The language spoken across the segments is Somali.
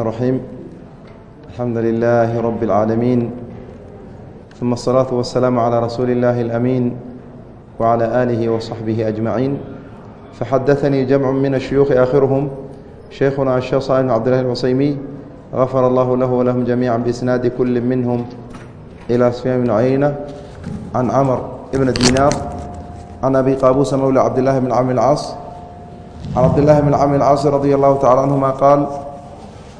الرحيم الحمد لله رب العالمين ثم الصلاة والسلام على رسول الله الأمين وعلى آله وصحبه أجمعين فحدثني جمع من الشيوخ آخرهم شيخنا الشيخ صالح بن عبد الله العصيمي غفر الله له ولهم جميعا بإسناد كل منهم إلى سفيان بن عيينة عن عمر بن دينار عن أبي قابوس مولى عبد الله بن عم العاص عن عبد الله بن عم العاص رضي الله تعالى عنهما قال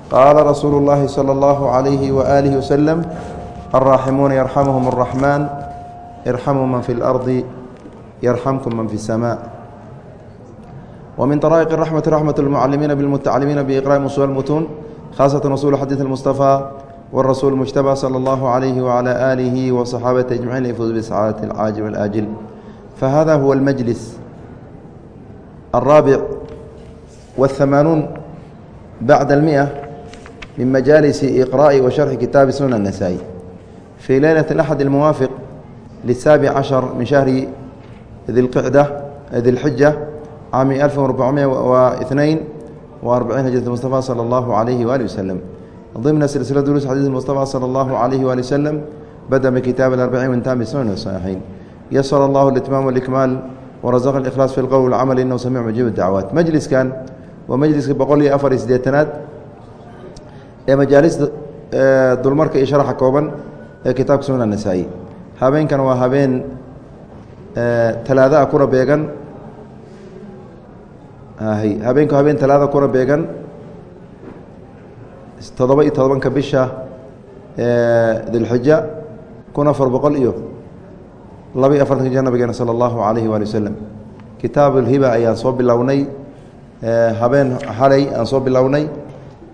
qaala rasuulu اllahi salى اllahu عalayhi waalihi waslem alraaximuuna yarxamuhum الraxmaan irxamuu man fi اlardi yarxamkum man fi الsma wmin طaraa'iq raxmati raxmat اlmucalimiina bاlmutacalimiina biiqra'i usul اlmutuun khaasatan usul xadiid اlmustafaa wاrasuul mujtabى salى اllahu عalayhi wعalى aalihi waصaxaabati ajmaciin yfuuz bisacaadati اlcaajil wاlaajil fahada huwa اlmajlis الraabic wالhamaanuun bacda اlmiئة min majaalis iqraءi wa sharxi kitaabi sunan الnasaa-i fii leylaة اأxad اlmuwaafiq lisaabic cashar min shahri dilqicda dilxija caami alf arbacumiya wa inain wa arbaciin hijrat mustafa salى اllahu عalayhi waali waslem ضمن سلسلة دروس حديث المصطفى صلى الله عليه وآله وسلم بدأ بكتاب الأربعين من تام السنن والصحيحين يسر الله الإتمام والإكمال ورزق الإخلاص في القول والعمل إنه سميع مجيب الدعوات مجلس كان ومجلس بقول أفر سديتنات ee majaalista dulmarka iyo sharaxa kooban ee kitaabka sunan nasaa-i habeenkan waa habeen talaadaha kuna beegan. Habeenku habeen talaada kuna beegan. Toddoba iyo todobanka bisha dilxija kun afar boqol iyo laba iyo afartanka jir nabigeena sala allahu calayhi waali wasalam kitaab ulhiba ayaan soo bilownay habeen xalay aan soo bilownay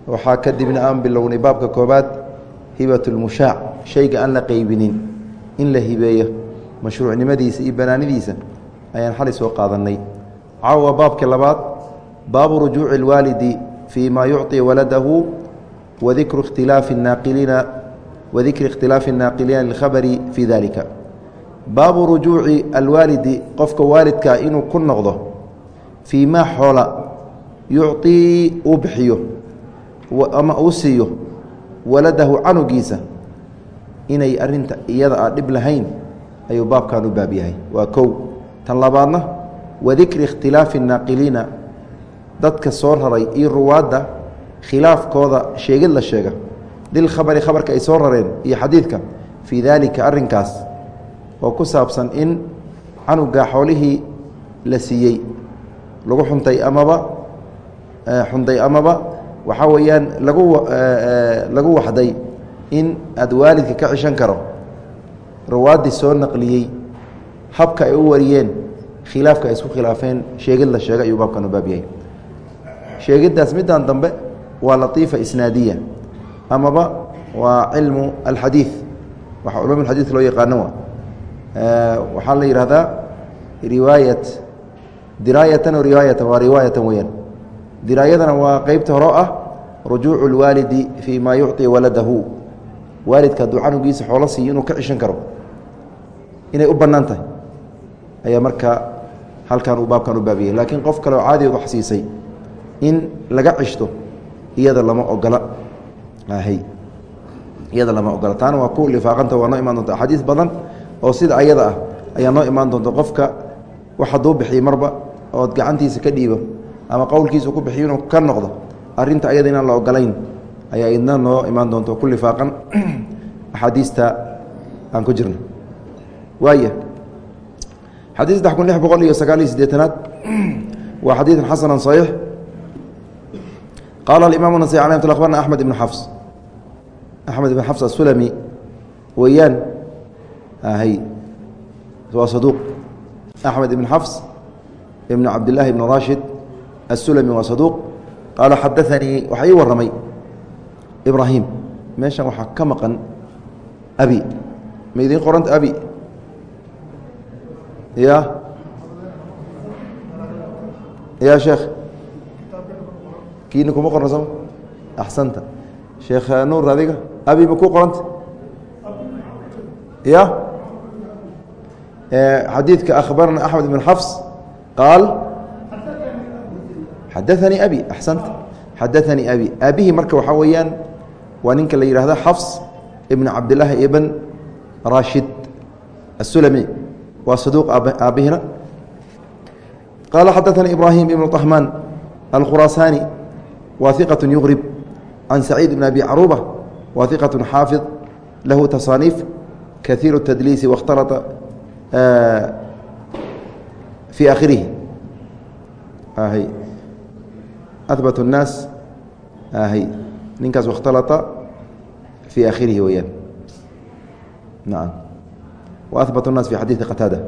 waxaa kadibna aan bilownay baabka koobaad hibat lmushaac shayga aan la qeybinin in la hibeeyo mashruucnimadiisa iyo banaanidiisa ayaan xalay soo qaadanay caawa baabka labaad baabu rujuuci اlwaalidi fii ma yucطi waladahu wadikru ikhtilaafi naaqiliina wadikri ikhtilaafi الnaaqiliina lilkhabari fii dalika baabu rujuuci alwaalidi qofka waalidka inuu ku noqdo fii maa xoola yucطii uu bixiyo ama uu siiyo waladahu canugiisa inay arinta iyada a dhib lahayn ayuu baabkan u baab yahay. Waa kow. Tan labaadna wadikri ikhtilaafi الnaaqiliina dadka soo raray iyo ruwaadda khilaafkooda sheegid la sheega. Lilkhabari khabarka ay soo rareen iyo xadiidka fii daalika arrinkaas oo ku saabsan in canuga xoolihii la siiyey. Lagu xuntay amaba xuntay amaba waxaa weeyaan lagu lagu waxday in aad waalidka ka cishan karo rawaaddii soo naqliyey habka ay u wariyeen khilaafka ay isku khilaafeen sheegid la sheega ayuu baabkan u baab sheegiddaas middan dambe waa latiifa isnaadiya amaba waa cilmu alxadiid waxa culum alxadiid loo yaqaano wa waxaa la yidhahdaa riwaayat diraayatan o riwaayatan waa riwaayatan weyaan diraayadana waa qeybta horo ah rujuucu اlwaalidi fii ma yucطi waladahu. Waalidka hadduu canugiisa xoolo siiyo inuu ka cishan karo inay u bannaan tahay ayaa marka halkan uu baabkan u baabiyey laakiin qof kale oo caadigood wax siisay in laga cishto iyada lama ogola. Iyada lama ogola. Taana waa ku lifaaqanta waa noo imaan doonta. Axaadiis badan oo sida ayada ah ayaa noo imaan doonta qofka wax hadduu bixiyey marba ood gacantiisa ka dhiibo ama qowlkiisu ku bixiyo inuu ka noqdo arinta ayada inaan la ogolayn ayaa idna noo imaan doonta ku lifaaqan axaadiista aan ku jirno waaya xadii saddex kun lix boqol iyo sagaal iyo siddeetanaad waa xadiiث xasana صaxiix qaala aimam nasai alay mt abarna axmed ibn xafs axmed ibn xafs asulami weeyaan hy waa saduuq. Axmed ibn xafs ibn cabdillaahi ibn rashid الsulmi waa saduuq qaala xadaanii waxaa ii waramay ibraahim meeshan waxaa ka maqan abi ma idiin qoranta abi ya ya sheekh kiina kuma qorna soma axsanta sheekh nuur adiga abi ma ku qoranta ya xadiidka akhbarna axmed bn xafs qaal xadaanii abi axsanta xadaanii abi aabihii marka waxaa weeyaan waa ninka la yidhahdo xafs ibn cabdilaahi ibn rashid asulami waa saduuq aabbihina qaala xadaanii ibraahim ibnu طahmaan alkhuraasaani wa iqaة yugrib can saciid bn abi caruuba wa iqaة xaafid lahu tasaaniif kaiiru tadliisi waاkhtalaa fii akhirihi abat الnaas ninkaas wakhtalaa fii akhirihi weyaan naam wa ahbat الnaas fi xadiiثi qataada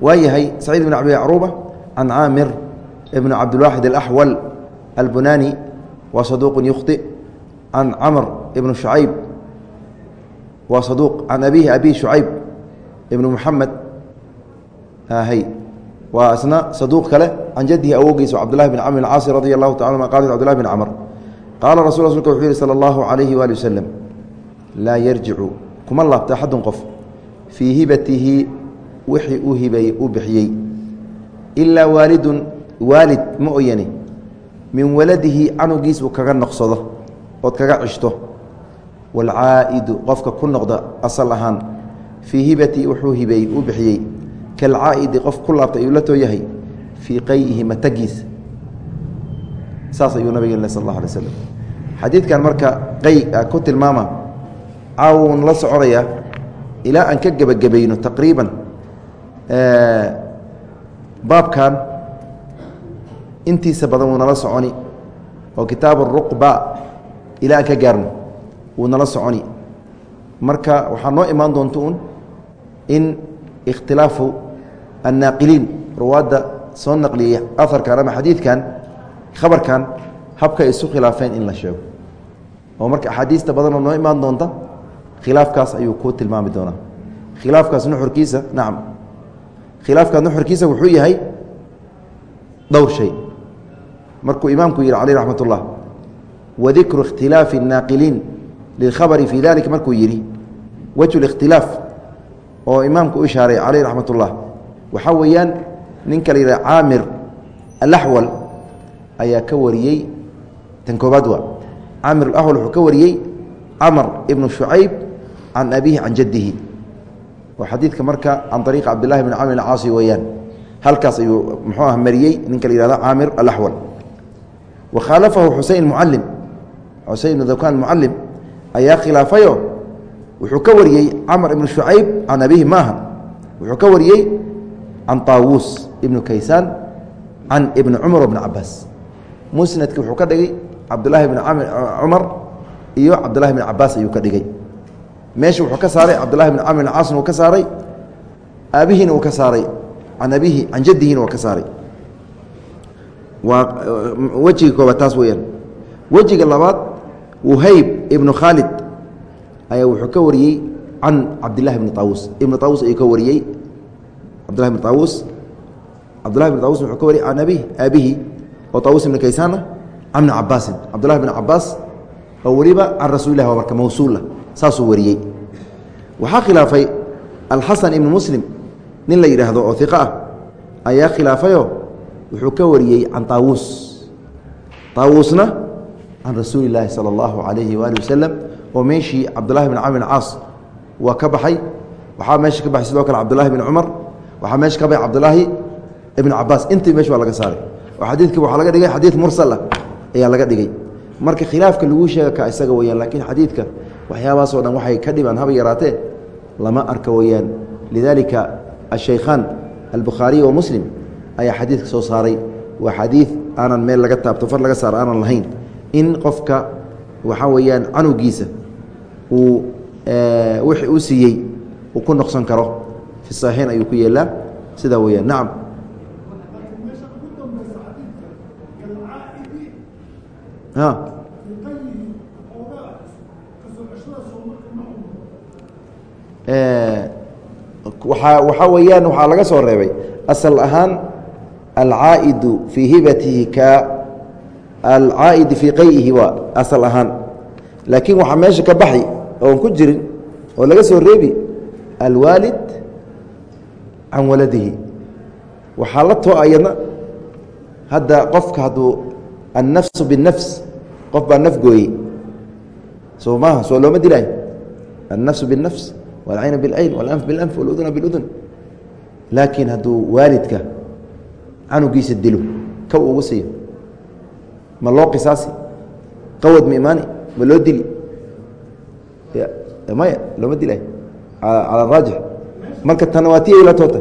waa yahay saciid bn abi caruuba can caamir bn cabdilwaaxid اlaxwal albunani wa saduuq yukhطi can camr ibn shucayb waa saduuq can abihi abi shucayb ibn muxamed waa isna saduuq kale can jadihi awowgiisa cabdulahi bn camr caasi radi allahu taala qal cbdulahi bn camr qaala rasul rasulka wuxuu yihi salى اllahu alayhi waali waslem laa yarjicu kuma laabta axadun qof. Fii hibatihi wixii u hibay u bixiyey. Ilaa waalidun waalid ma oyani min waladihi canugiis uu kaga noqsado ood kaga cishto. Waalcaa'idu qofka ku noqda asal ahaan fii hibatii bixiyey kalcaa'idi qof ku laabtay ayuu la too yahay fii qayihi matagiisa saas ayuu nabig sal اllah alay slam xadiidkan marka qay ku tilmaama caawun la soconayaa ilaa aan ka gebagabayno taqriiban baabkan intiisa badan wuu nala soconi oo kitaab ruqba ilaa aan ka gaarno wuu nala soconi marka waxaa noo imaan doonta un in ikhtilaafu annaaqiliin ruwaadda soo naqliyey aarkan ama xadiidkan khabarkan habka isu khilaafeen in la sheego oo marka axaadiista badanoo noo imaan doonta khilaafkaas ayuu kuu tilmaami doonaa khilaafkaas nuxurkiisa nacam khilaafkaas nuxurkiisa wuxuu yahay dhowr shay markuu imaamku yidhi caleyh raxmat ullah wadikru ikhtilaafi annaaqiliin lilkhabari fii dalika markuu yidhi wejhu اlikhtilaaf oo imaamku u ishaaray caleyh raxmat ullah weeyaan ninka la yidhaha caamir alaxwal ayaa ka wariyey tan koobaad waa. Caamir alaxwal wuxuu ka wariyey camar ibnu shucayb can abihi can jaddihi. Oo xadiidka marka can ariiqi cabdillahi bn camr caasi weeyaan. Halkaas ayuu muxuu ah mariyey ninka la yihahdo caamir alaxwal wa khaalafahu xusein mucalim xusein ibnu dakan mucalim ayaa khilaafayo wuxuu ka wariyey camr ibnu shucayb can abihi maaha wuxuu ka wariyey can taawuus ibnu kaysaan can ibni cumar bni cabaas musnadki wuxuu ka dhigay cabdulahi bn cumar iyo cabdulahi bn cabaas ayuu ka dhigay. Meesha wuxuu ka saaray cabdulahi bn camr bn caasna uu ka saaray aabihiina uu ka saaray can abihi can jaddihiina waa ka saaray. Waa wejiga koobaad taas weyaan wejiga labaad wuhayb ibnu khaalid ayaa wuxuu ka wariyey can cabdilahi bni taawuus ibnu taawuus ayuu ka wariyey. Cabdillahi bn taawuus cabdullahi bn taawus wuxuu ka wariyey can abihi aabihi oo taawus ibni kaysaana can bni cabaasin cabdullahi bn cabaas oo weliba can rasuulilah waa marka mawsuula saasuu wariyey. Waxaa khilaafay alxasan ibnu muslim nin la yidhaahdo oo iqa ah ayaa khilaafayo wuxuu ka wariyey can taawuus taawuusna can rasuuli illaahi sala allahu calayhi waali wasalam oo meeshii cabdullahi bn camr bn caas waa ka baxay waxaa meesha ka baxay sidoo kale cabdullahi bn cumar waxaa meesha ka baxay cabdulaahi ibn cabaas intii meesha waa laga saaray. Oo xadiidka waxaa laga dhigay xadiid mursala ayaa laga dhigay. Marka khilaafka laguu sheega ka isaga weyaan laakiin xadiidka waxyaabahaasoo dhan waxay ka dhibaan haba yaraatee lama arka weyaan lidaalika ashaykhaan albukhaariy wa muslim ayaa xadiidka soo saaray. Waa xadiid aanan meel laga taabto far laga saaro aanan lahayn. In qofka waxaa weeyaan canugiisa uu wixii uu siiyey uu ku noqson karo. Fi saxiixayn ayuu ku yeelaa. Sidaa weyaan nacam waaa waxaa weeyaan waxaa laga soo reebay. Asal ahaan alcaa'idu fii hibatihi ka alcaa'idi fii qayihi waa asal ahaan. Laakiin waxaa meesha ka baxay oon ku jirin oo laga soo reebi alwaalid can waladihi waxaa la too ayadna hadda qofka hadduu annafsu biالnafs qof baa naf gooyey soo maaha soo looma dilaayo annafsu biالnafs wاlcayna biاlcayn wاlanf biاlanf wاluduna biاludun laakiin hadduu waalidka canugiisa dilo kaw ugu siiyo ma loo qisaasi qawad ma imaani ma loo dili Maya looma dilay cala raajix marka tana waa ti ay la toota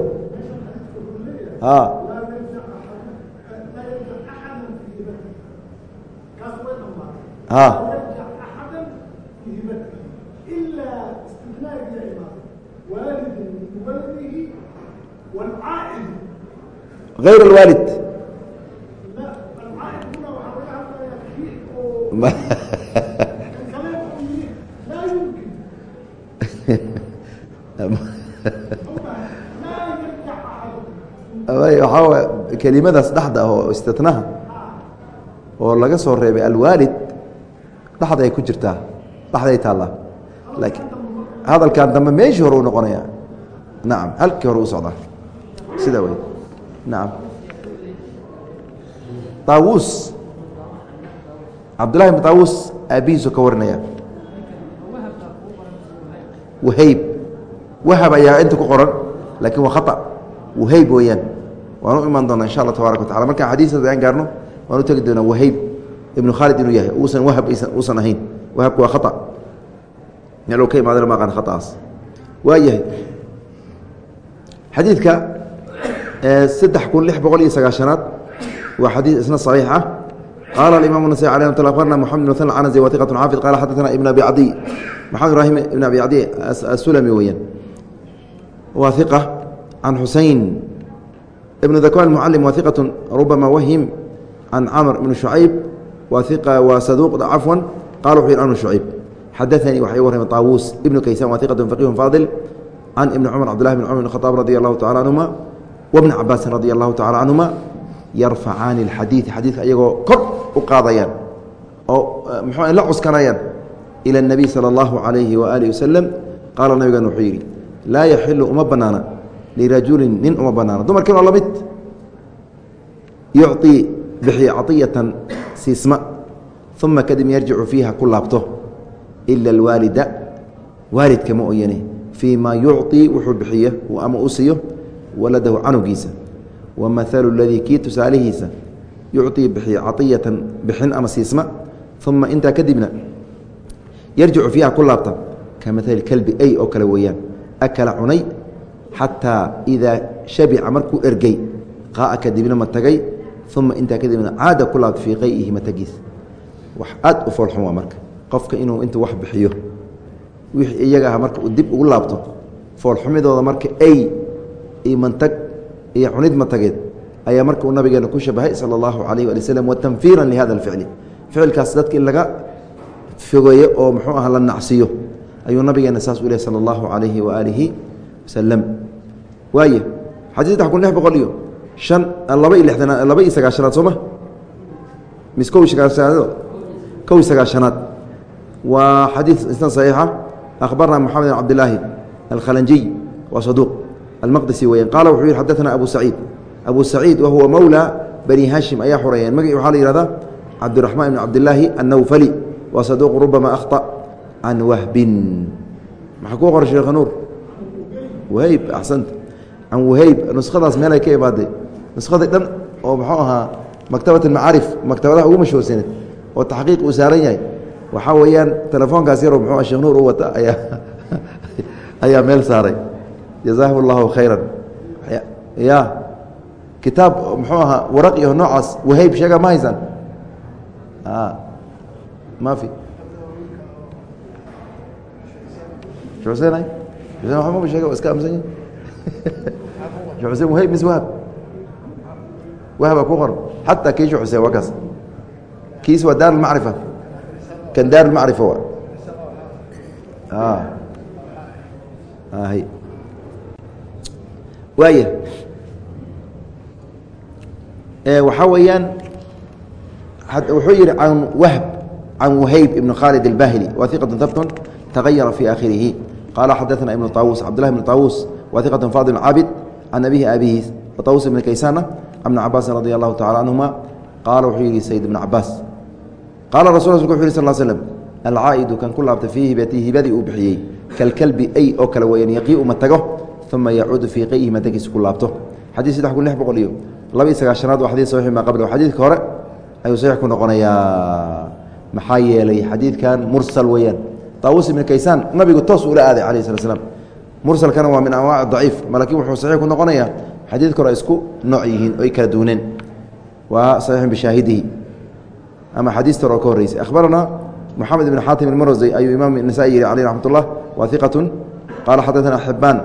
غayr اlwaalid waxaa kelimadaas dhexda oo istinaha oo laga soo reebay alwaalid dhexda ay ku jirtaa dhexday taallaa. Laakiin hadalkan dambe meeshii hore u noqonaya. Nacam halkii hore u socdaa sida wey nacam taawuus cabdullahi bn taawuus aabihiisu ka warinaya. Wahayb wahab ayaa inta ku qoran laakiin waa khata. Wahayb weeyaan. Waan u imaan doonaa insha allah tabaaraka wa tacala markaan xadiistaas aan gaarno waan u tegi doonaa wahayb ibnu khaalid inuu yahay. Uusan wahab uusan ahayn. Wahabku waa khata. Meeluu ka imaadana ma aqaan khataas? Waa yahay. Xadiidka saddex kun lix boqol iyo sagaashanaad waa xadiid isna saxiix ah. Qaala alimam nasai alay mat abarna moxamed bn msn canazi waiqat xaafid qala xadaana ibn abi cadiy maxamed ibrahim ibn abi cadiy asulami weeyaan iqa can xusein ibn dakwan mucalim waa iqatu rubama wahim can camr ibn shucayb waa saduuq cafwan qala wuxu yih anu shucayb xadaanii waxay warrame taawuus ibnu kaysan waa iqatu faqihun faadil can ibni cumar cabdillahi bn cumar bn khaaab radi allahu tacala canhuma wabni cabaasin radi allahu tacala canhuma yarfacaani alxadiid xadiidka ayagoo kor u qaadayaan oo mxuu la cuskanayaan ila اnabiy sala allahu calayhi waaalih wasalam qaala nabigan wuxuu yidhi laa yaxilu uma banaana lirajulin nin uma banaana dumarkin oo lamid yucطii bixiya caطiyatan siisma uma kadib yarjicu fiiha ku laabto ila alwaalida waalidka ma oyane fii ma yucطii wuxuu bixiyo ama u siiyo waladahu canugiisa wamahalu ladii kii tusaalihiisa yucطii bixiya caطiyatan bixin ama siisma uma intaa kadibna yarjicu fiiha ku laabta ka maali kalbi ay oo kale weeyaan akala cunay xataa idaa shabica markuu ergey qaaa kadibna ma tagay uma intaa kadibna caada ku laabta fii qay'ihi matagiis wax aad u foolxun waa marka. Qofka inuu intuu wax bixiyo wixii iyaga ah marka uu dib ugu laabto foolxumidooda marka ay iyo mantag iyo cunid matageed ayaa marka uu nabigeena ku shabahay sala allahu calayh waali waslem watanfiiran lihada alficli. Ficilkaas dadka in laga fogeeyo oo muxuu ah la nacsiyo ayuu nabigeena saas u leh sal allahu calayhi waaalihi wasalam waay xadii saddex kun lix boqol iyo an laba iyo lixdanaad laba iyo sagaashanaad sooma mis ko sagaashanaado kow iyo sagaashanaad waa xadiid isnad saxiixa. Akhbarna moxamed bin cabdilaahi alkhalanjiy waa saduuq almaqdisi weyan qaala wuxuu yihi xadaana abu saciid. Abu saciid wa huwa bani hashim ayaa xoreeyeen magaci waxaa la yihahdaa cabdiraxmaan ibn cabdilaahi annawfali waa saduuq rubama akhطa can wahbin maxaa kuu qoray sheekh nuur wahayb axsanta can wahayb nuskhadaas meelay ka imaaday nuskhadii dhan oo muxuu ahaa maktabat almacaarif maktabadaha ugu mashhuursaneed oo taxqiiq uu saaran yahay waxaa weeyaan telefoonkaas yaroo muxuu shekh nuur u wata ayaa ayaa meel saaray jazaahu اllahu khayra ya kitaab muxuu ahaa waraq iyo noocaas wahayb sheega ma haysaan ma fi usein ma sheeg iska amsan yahi usein wahayb mis wahab wahaba ku qoran xataa kii shekh xuseen waa kaas kiis waa daar اmacrifa kan daar اmacrifa wa waaya waxaa weeyaan wuxuu yihi can wahb can wahayb ibn khaalid اlbahili wa iqaة habtun tagayara fi akhirihi qaala xadaثna ibn طaawus cabdulahi ibn طaawus wa iqaة faadil caabid can abihi aabihiis طaawus ibn kaysana can bn cabaasin radi allahu tacala canهuma qaala wuxuu yidhi sayd ibnu cabaas qaala rasul rasulka wuxu yhi sal slm alcaa'idu kan ku laabta fii hibatii hibadii uu bixiyey kalkalbi ay oo kale weyan yaqiiu ma tago uma yacuudu fii qayhi matagiisa ku laabto xadii saddex kun lix boqol iyo laba iyo sagaashanaad waa xadii saxiix maa qabla xadiidka hore ayuu saxiix ku noqonayaa maxaa yeelay xadiidkan mursal weeyaan taawus ibnu kaysaan nabigu toos ula aaday calayh slat slam mursalkana waa min anwaac daciif. Laakiin wuxuu saxiix ku noqonayaa xadiidka hore isku nooc yihiin oy kala duuneen waa saxiixun bishaahidihi. Ama xadiista hore oo ka horreysay. Akhbaranaa moxamed ibn xaatim ilmarosey ayuu imaam nasaa-i yihi caleyh raxmat ullah waa iqatun qaala xadaثana xibaan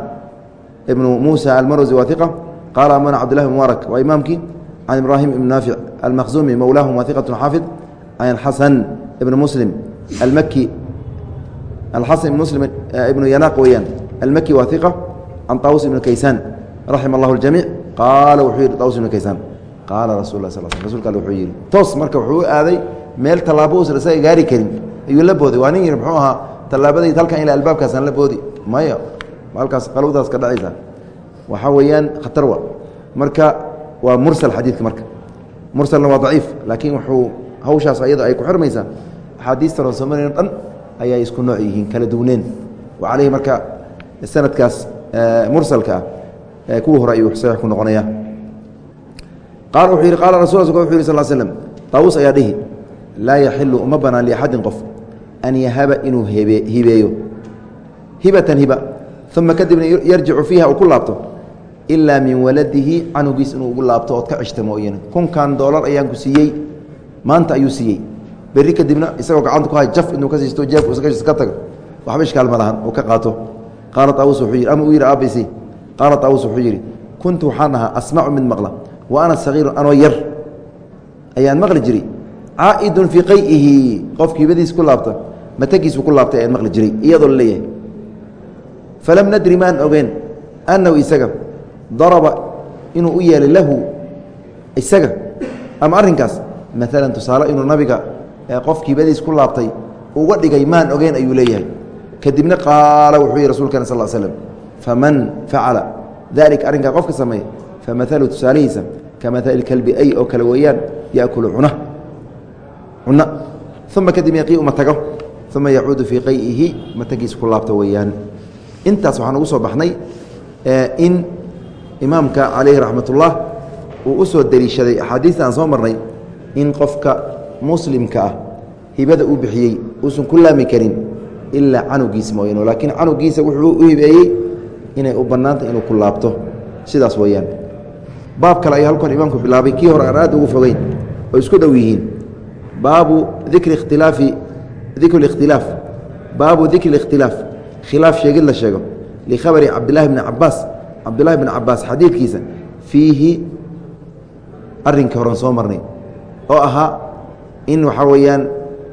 ibnu muusa almarosi waa iqa qaala amana cabdillahi mubaarak waa imaamkii. Can ibraahim ibn naafic almakhzumi mowlaahum waa iqatun xaafid. Can xasan ibn muslim almaki alxasan ibn muslim ibnu yanaq weeyaan. Almaki waa iqa can taawus ibn kaysaan raxima allahu اljamiic qaala wuxuu yihi taawus ibn kaysaan qaala rasul la sl rasulka alle wuxuu yihi toos marka wuxuu u aaday meel tallaabo uusan isaga gaari karin. Ayuu la booday. Waa nin yihi muxuu ahaa tallaabadayd halkan ilaa albaabkaasaan la boodi. Maya halkaas qalwdaas ka dhacaysa. Waxaa weeyaan khatar wa. Marka waa mursal xadiidka marka. Mursalna waa daciif laakiin wuxuu hawshaas ayada ay ku xirmaysaa axaadiista roosamarin dhan ayay isku nooc yihiin kala duwneen. Wa caleyhi marka sanadkaas mursalka ah hore ayuu saxiix ku noqonaya qaala wuxuu yihi qaala rasul wuxu yih sal slm taawus ayaa dhihi laa yaxilu uma banaan liaxadin qof an yahaba inuu hibeeyo. Hibatan hiba uma kadibna yarjicu fiiha uu ku laabto ilaa min waladihi canugiis inuu ugu laabto ood ka ceshta mooyane kunkan doolar ayaan ku siiyey maanta ayuu siiyey berri kadibna isagoo gacanta ku hay jaf inuu ka siisto jeefku ka tago. Waxba ishkaal ma lahan uu ka qaato. Qaala taawus wuxuu yidhi ama uu yidhi aabisi qaala taawus wuxuu kuntu waxaan ahaa asmacu maqla wa ana sagiirun anoo yar. Ayaan maqli jiray. Caa'idun fii qayihi. Qofki hibadiis ku laabta matagiisu ku laabtay ayaan maqli jiray iyadoo la leeyahay. Falam nadri maan ogeen annahu isaga daraba inuu u yeelay lahu isaga ama arrinkaas? Maalan tusaale inuu nabiga qofki hibadiis ku laabtay uga dhigay maan ogeen ayuu leeyahay. Kadibna qaala wuxuu yihi rasulkana sal slm faman facala dalika arrinkaa qofka sameeya famahalu tusaalihiisa ka mahali kalbi ay oo kale weeyaan yaakulu cuna cuna uma kadib yaqii uma tago. Uma yacuudu fii qayihi matagiisa ku laabto weeyaan. Intaas waxaan ugu soo baxnay in imaamka calayhi raxmat uu u deliishaday axaadiista aan soo marnay in qofka muslimka ah hibada uu bixiyey uusan ku laami karin ilaa canugiisa mooyane laakiin canugiisa wuxuu u hibeeyey inay u bannaanta inuu ku laabto. Sidaas weeyaan. Baab kale ayaa halkan imaamku bilaabay. Kii hore aan aad ugu fogeyn oo isku dhow yihiin. Baabu dikri ikhtilaafi dikru اkhtilaaf baabu dikri اkhtilaaf khilaaf sheegid la sheego. Likhabari cabdillahi bni cabaas cabdillahi bni cabaas xadiidkiisa fiihi arrinkii horen soo marnay. Oo ahaa in waxaa weeyaan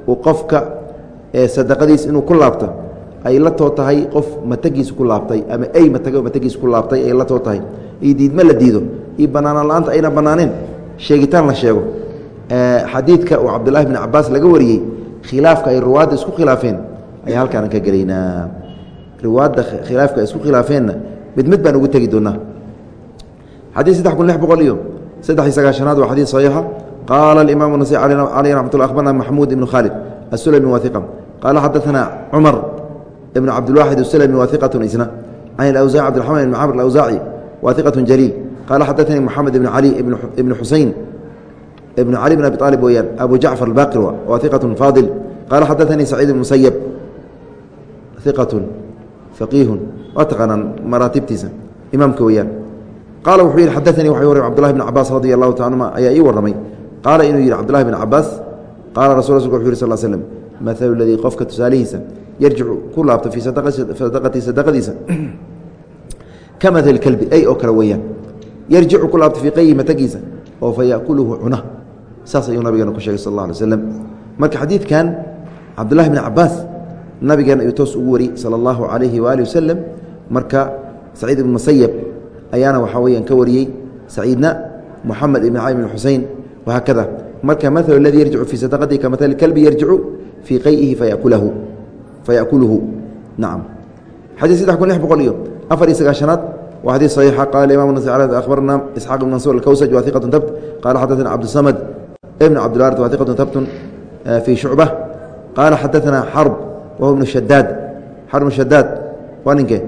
uu qofka sadaqadiis inuu ku laabto ay la too tahay qof matagiisa ku laabtay ama ey matag matagiisa ku laabtay ay la too tahay. Iyo diidma la diido. Iyo banaanaan la'aanta ayna banaaneen sheegitaan la sheego. Xadiidka uu cabdullahi bni cabaas laga wariyey khilaafka ay ruwaadda isku khilaafeen ayaa halkaana ka gelaynaa. Riwaadda khilaafka isku khilaafeenna mid mid baan ugu tegi doonaa. Xadiid saddex kun lix boqol iyo saddex iyo sagaashanaad waa xadiid saxiixa qaala alimaamu nasi caleyh raxmat lla akhbarna maxmuud ibnu khaalid asulami waa iqa qaala xadaثana cumar ibnu cabdilwaaxid asulami waa iqatun isna can ilawsaaci cabdiraxmaan ibn camr alawsaaci waa iqatun jaliil qaala xadaثanii moxamed ibn cali ibn xusein ibn cali bn abi aalib weyaan abu jacfar albaqir waa iqatun faadil qaala xadaثanii saciid ibn musayab iqatun faqiihun waa taqaanaan maraatibtiisa imaamka weyaan qaala wuxuu yihi xadaanii waxay warram cbdullahi bn cabaas radi allahu ta anuma ayaa ii warramay qaala inuu yidhi cbdullahi bn cabaas qaala rasul rasulka wuxu yih sal slm maalu ladii qofka tusaalihiisa yarjicu ku laabto fii sadaqatii sadaqadiisa ka maali kelbi ay oo kale weeyaan yarjicu ku laabto fii qayhi matagiisa oo fa cuna saas ayuu nabigeena ku sheegay sal alla alay slam marka xadiidkan cabdullahi bn cabaas nabigeena ayuu toos ugu wari sala allahu calayhi waali wasalam marka saciid ibn musayab ayaana waxaa weyaan ka wariyey saciidna moxamed ibn cali bn xusein wahaakada marka maalu ladii yarjicu fii sadaqatihi ka maali kelbi yarjicu fii qayihi fayakulahu fayakuluhu nacam xadiid saddex kun lix boqol iyo afar iyo sagaashanaad waa xadiid saxiixa qala imam nas akhbarna isxaaq ibn mansuur alkawsaj wa iqatu tabt qala xadaثana cabdusamad ibn cabdilwarid waa iqatun tabtun fii shucba qaala xadaثana xarb wahuwa ibnu shadaad xarb ibnu shadaad waa ninkee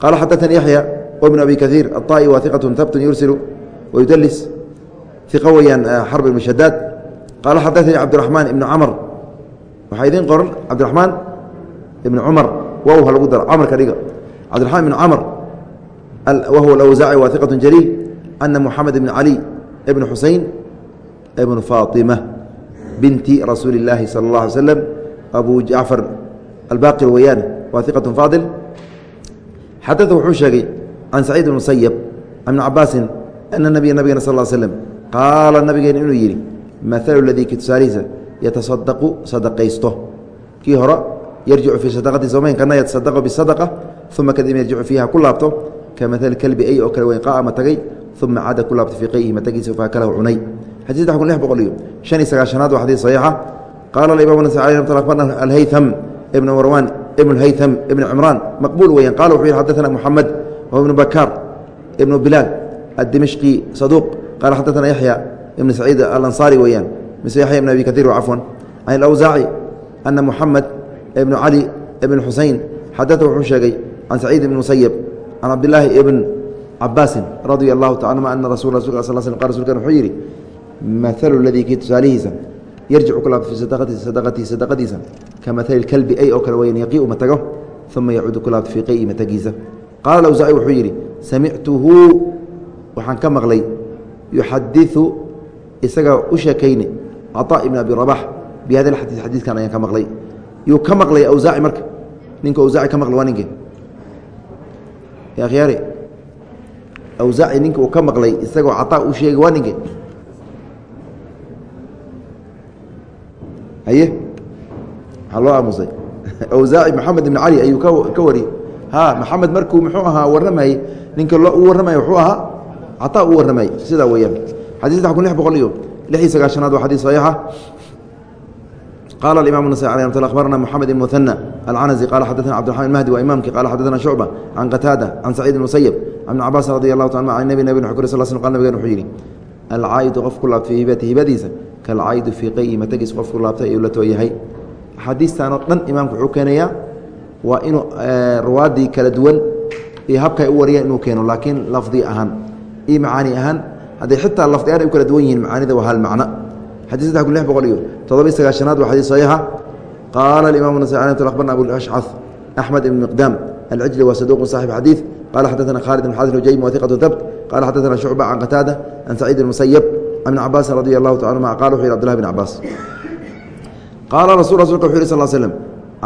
qaala xadaثani yaxya wa ibn abi kaiir aلطa'i waa iqatun tabtun yursilu wayudalis iq weyaan xarb eh, ibn shadaad qaala xadaanii cabdiraxmaan ibni camar waxaa idiin qoran cabdiraxmaan ibni cumar wawha lagu daro. Camarka dhiga cabdiraxmaan ibn camar wahuwa alawsaaci waa iqat jaliil ana muxamed ibn cali ibn xusein ibn faatima binti rasuuli illaahi sala اllah alay slam abu jacfar albaqir weeyaan waa iqat faadil xadada wuxuu sheegay can saciid ibn musayab an ibn cabaasin ana nabiya nabigana sal slam qaala nabigeena inuu yidhi maalu ladii ki tusaalihiisa yatasadaqu sadaqaysto. Kii hore yarjicu fii sadaqati samayn kana yatasadaqu bisadqa uma kadib yarjicu fiiha ku laabto ka maali kelbi ay oo kale weyn qaama tagay uma cada ku laabto fii qayhi matagiisa faakalahu cunay. Xadii saddex kun lix boqol iyo shan iyo sagaashanaad waa xadiis saxiixa. Qaala alimaam nasai ramt abarna alhaytham ibn marwan ibn haytham ibn cimraan maqbuul weeyaan qala wuxuu yihi xaddaثana muxamed wa ibnu bakaar ibnu bilaal addimishqi saduuq qala xaddaثana yaxya ibn saciid alanصaari weeyaan mise yaxya ibn abi kaiir cafwan can alawsaaci ana muxamed ibnu cali ibn xusein xadada wuxuu sheegay can saciid ibn musayab can cabdilaahi ibn cabaasin radia allahu taala anuma ana rasul sal sl qa rsulkan wuxuu yidhi maalu ladii kii tusaalihiisa yarjicu ku laabto fii sadaqatihi sadaqadiisa ka maali kalbi ay oo kale weyan yaqiiu ma tago uma yacuudu ku laabto fii qayi matagiisa qaala awsaaci wuxuu yidhi samictuhu waxaan ka maqlay yuxadiu isagaa u sheekayni caطaa ibn abi rabax bi hada xadii xadiiskan ayaan ka maqlay. Yuu ka maqlay awsaaci marka. Ninka awsaaci ka maqlay waa ninkii akhyaari awsaaci ninka uu ka maqlay isagoo caطaa u sheegay waa ninkii haye? Maxaa loo aamusay. Awsaaci maxamed ibn cali ayuu ka wariyey ha maxamed markuu muxuu ahaa warramayey ninka u warramaya wuxuu ahaa cataa uu warramay sidaa weeyaan. Xadii saddex kun lix boqol iyo lix iyo sagaashanaad waa xadii saxiixa iyo macaani ahaan hadday xitaa lafdi ahaan ay u kala duwan yihiin macaanida waa hal macno. Xadii saddex kun lix boqol iyo toddobiy sagaashanaad waa xadiis saxiixa. Qaala alimaam nasai abarna abuashcad axmed ibn miqdaam alcijli waa saduuqun saaxib xadiid qala xaddaثana khaalid bn xasan hujaymi wahiqatu dabt qala xaddaثana shucba can qataada can saciid bn musayab can ibn cabaasin radi allahu taala anuma qala wuxu yhi abdulahi bn cabaas qaala rasul rasulka wuxu yhi sal slm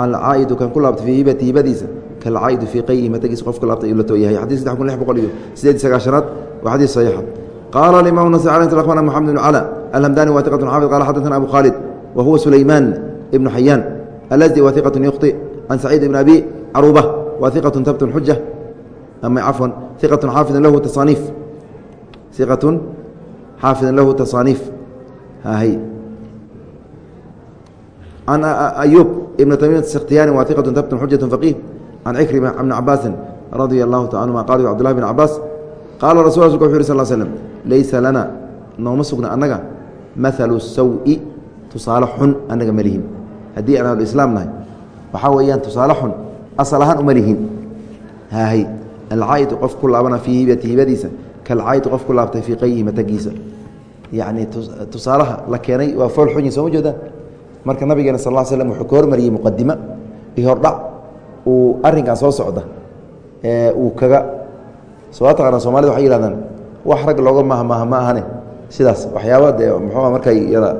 alcaa'idu kan ku laabta fii hibati hibadiisa kalcaa'idu fii qayihi matagiisa qof ku laabtay ayuu la too yahay xadis saddex kun lix boqol iyo sideed sagaashanaad waa xadiis saxiixa qala aimam nas abarna mxamed bn cla alhamdani wa iqat xafid qala xadana abu khaalid wa huwa sulaymaan ibnu xayaan alsdi wa iqat yukhطi can saciid ibn abi caruba wa iqatu tabtun xuja ama cafwan iqatu xaafidun lahu tasaaniif iqatun xaafidun lahu tasaaniif hahy can ayub ibn tamiim sikhtiyani wa iqatu tabtun xujat faqih can cikrima bni cabaasin radia allahu ta anuma qal cbdullahi bn cabaas qaala rasul rasulka wuxu yh sal slm laysa lana nooma sugna annaga maalu sawi tusaale xun annaga ma lihin haddii aan ahluislaam nahay waxaa weeyaan tusaale xun asal ahaan uma lihin haahay alcaa'idu qof ku laabana fii hibati hibadiisa kalcaa'idu qof ku laabtay fii qayihi matagiisa yacni tusaalaha la keenay waa fool xunyi sooma jeedaan marka nabigeena sal slm wuxuu ka hormariyey muqadimo iyo hordhac uu arrinkan soo socda uu kaga soo taqaana somalida waxay yihahdaan wax rag looga maaha maaha ma ahane. Sidaas waxyaaba dee muxuua markay yada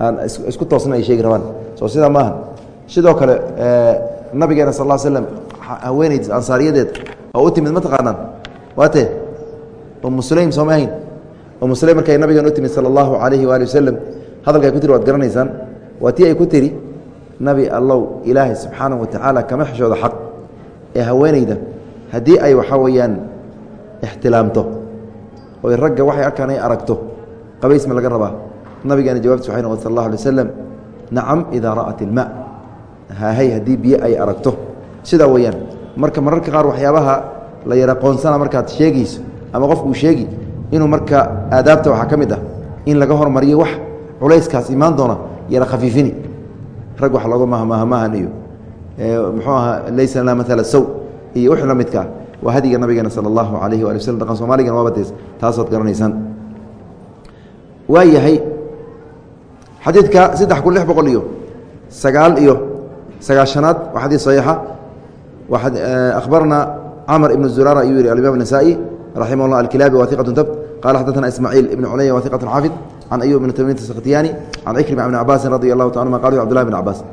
aan isku toosna ay sheegi rabaan. Soo sidaa maaha sidoo kale nabigeena sal l slm haweeneyd ansaariyadeed oo u timid ma taqaanaan? Waatee umu sulaym sooma ahayn? Umu sulaym markay nabigeena u timid sala allahu calayhi waali wasalam hadalka ay ku tiri waad garanaysaan? Waa tii ay ku tiri nabi allow ilaahay subxaanahu watacaala kama xishooda xaq ee haweeneyda haddii ay waxaa weeyaan ixtilaamto oy ragga waxay arkaan ay aragto qabays ma laga rabaa. Nabigeena jawabtis waxay noqon sal allah alay waslam nacam idaa ra'at ilma hahay haddii biyo ay aragto. Sidaa weeyaan marka mararka qaar waxyaabaha la yara qoonsana markaad sheegayso ama qofku uu sheegi inuu marka aadaabta waxaa ka mid ah in laga hormariyo wax culayskaas imaan doona yara khafiifini rag wa loga mahmahmahan iyo mxuu ahaa laysa laa maala saw iyo wix la midkaa waa hadiga nabigeena sal allahu alayhi waali waslm daqan soomaaligan waabades taasood garanaysaan waa yahay xadiidka saddex kun lix boqol iyo sagaal iyo sagaashanaad waa xadiid saxiixa akhbarana camr ibn zurara ayuu yihi alimam nasaa'i raximah اllah alkilaabi wa iqat tab qala xadana ismaaciil ibn culaya wa iqat xaafid can ayub ibn tamimt sakhtiyani can cikrima bn cabaasin radi allahu ta anuma qal cbdulahi bn cabaas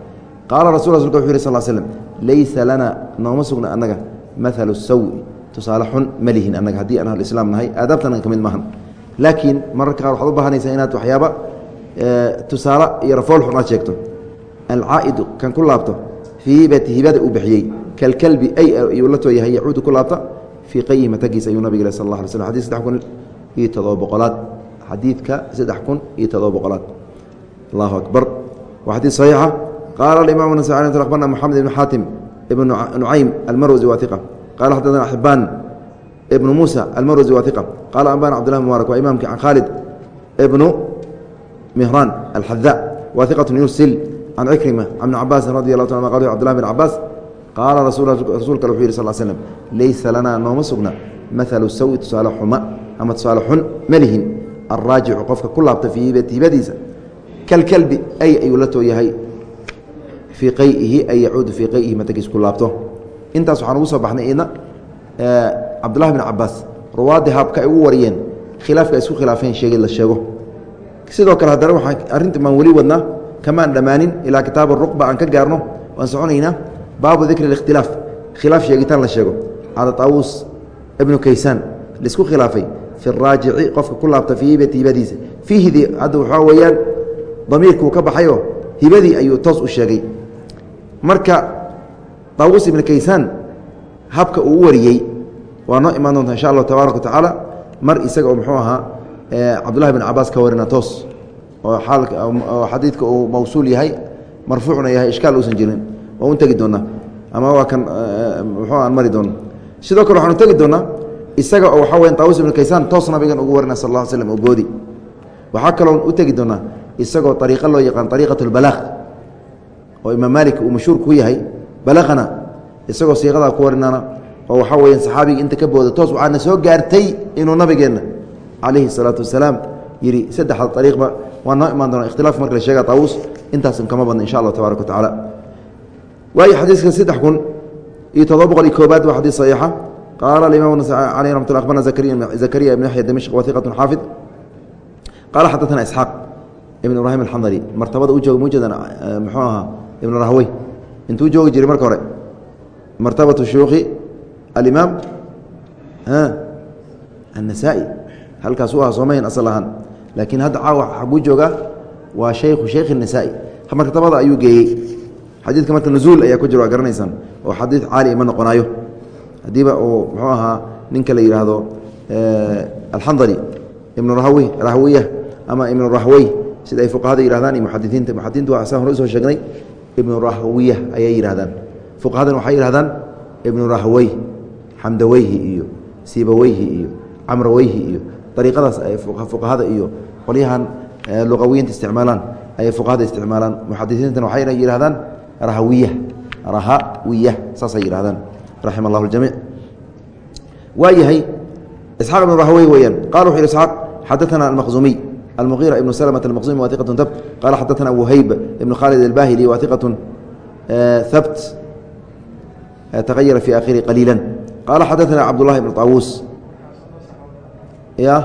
qaala rasul rasulka wuxu yih sal slm laysa lana nooma sugna annaga maalu sawi tusaale xun ma lihin annaga haddii aan ahlislaam nahay aadaabtana ka mid maahan laakiin mararka qaar waxaad u baahanaysaa inaad waxyaaba tusaale iyo rafool xun aad sheegto alcaa'idu kan ku laabto fii hibati hibada uu bixiyey kalkalbi ay ayuu la too yahay yacuudu ku laabta fii qayhi matagiis ayuu nabig sal la alay slm xadid saddex kun iyo todoba boqolaad xadiidka saddex kun iyo todoba boqolaad allahu akbar. Waa xadiid saxiixa. Qaala alimam nasai abarna moxamed ibn xaatim ibn nucaym almarwasi waa iqa qala xibaan ibnu muusa almarwasi waa iqa qaala ambana cbdillah mubaarak waa imamki can khaalid ibnu mihraan alxada waa iqatu yusil can cikrima can ibni cabaasin radi allah ta qal cbdillah bn cabaas qaala rasuulka wuxuu yih sal slm laysa lanaa nooma sugna. Maalu sawi tusaale xuma ama tusaale xun ma lihin alraajicu qofka ku laabta fii hibadiisa kalkalbi ay ayuu la too fii qayihi ay yacuudu fii qayihi matagiis ku laabto intaas waxaan ugu soo baxnay idna cabdullahi bn cabaas ruwaadii habka ay ugu wariyeen khilaafka ay isku khilaafeen sheegay la sheego sidoo kale haddana waxaan arrinta maan weli wadnaa kamaan dhammaanin ilaa kitaab ruqba aan ka gaarno waan soconaynaa baabu dikri اkhtilaaf khilaaf sheegitaan la sheego cala taawuus ibnu kaysaan la isku khilaafay fi raajici qofka ku laabta fii hibati hibadiisa fiihidii hadda waxaa weeyaan damiirkuu ka baxayoo hibadii ayuu toos u sheegay marka taawuus ibnu kaysaan habka uu u wariyey waa noo imaan doonta insha allahu tabaaraka wa tacaala mar isaga oo muxuu ahaa cabdullahi bin cabaas ka warina toos oo oo xadiidka uu mawsuul yahay marfuucna yahay ishkaal uusan jirin waa un tegi doonaa ama waa kan muxuu aan mari doono sidoo kale waxaanu tegi doonaa isaga oo waxaa weya taawus ibnu kaysaan toos nabigan ugu warina sal lla l slam oo boodi waxaa kaloon u tegi doonaa isagoo ariiqo loo yaqaan ariiqat albalaaq oo imaam maalik uu mashhuur ku yahay. Balaqana isagoo siiqadaa ku warinana oo waxaa weya saxaabigii inta ka booda toos waxaana soo gaartay inuu nabigeenna calayhi salaatu wasalaam yidhi saddexda ariiqba waa noo imaan doona ikhtilaaf marka la sheega taawus intaasun kama badna insha allah tabarak wa tacaala. Waayo xadiiska saddex kun iyo toddoba boqol iyo koobaad waa xadiis saxiixa qaala alimam aleyh ramat lla abarna zakariya ibn yaxya dimashq wa iqat xaafid qaala xadaثana isxaaq ibn ibraahim alxandali martabada u jooga mujeedan muxuu ahaa ibn rahwey intuu joogi jiray marka hore martabatu shuyuukhi alimaam النسائي halkaas u ah soomayn asal ahaan laakiin hadda caawa xaguu joogaa waa shaykhu shaykh النasaa'i martabada ayuu geeyey xadiidka marka nuzuul ayaa ku jiro waa garanaysaan oo xadiid caali ma noqonaayo haddiiba uu muxuu ahaa ninka la yidhaahdo alxandali ibnu rahwi rahwiya ama ibnu rahwey sida ay fuqahada yihahdaan iyo muxadisiinta muxadisiinta waa saan hore u soo sheegnay. Ibnu rahwiya ayay yidhahdaan fuqahadan waxay yihahdaan ibnu rahwey xamdaweyhi iyo sibaweyhi iyo camraweyhi iyo ariiqadaas ay fuqahada iyo qolyahan luqawiyiinta isticmaalaan ayay fuqahada isticmaalaan. Muxadisiintana waxayna yidhahdaan rahwiya rahawiya saasay yidhahdaan raxima allahu ljamiic waa yahay isxaaq ibnu rahwey weeyaan qala wuxu yhi isxaaq xadaثana almaqzumiy almuqira ibnu slmة almaqzumi wa iqaة tabt qala xadaثana whayb ibnu khaalid albahili wa iqaة habt tagayara fi akhiri qaliila qala xadaثana cabdullahi ibnu طaawuus ya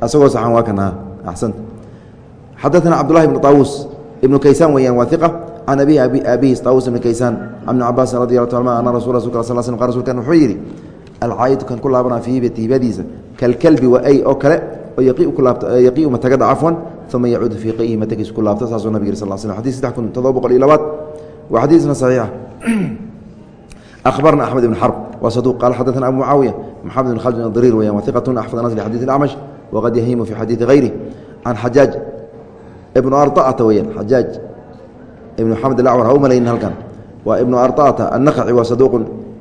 asagoo saxan waa kan axsant xadaثana cabdullahi ibnu طaawuus ibnu kaysaan weyaan waa iqa can abihi aabihi طaawuus ibn kaysaan can ibni cabaasin radi lla ta ana rasul rasulka sal sl rsulkan wuxuu yidhi alcaayidu kan ku laabana fii hibati hibadiisa kalkalbi waa ay oo kale oo yaqiu matagada cafwan uma yacuudu fii qayhi matagiis ku laabta saasuu nabig yiri sal sl xadis saddex kun todoba boqol iyo labaad waa xadiisna saxiixa أخبرنا أحمد بن حرب وصدوق قال حدثنا أبو معاوية محمد بن خالد بن الضرير وهي وثقة أحفظ الناس لحديث الأعمش وقد يهيم في حديث غيره عن حجاج ابن أرطاءة ويا حجاج ابن محمد الأعور هو ملايين هلكان وابن أرطاءة النخعي وصدوق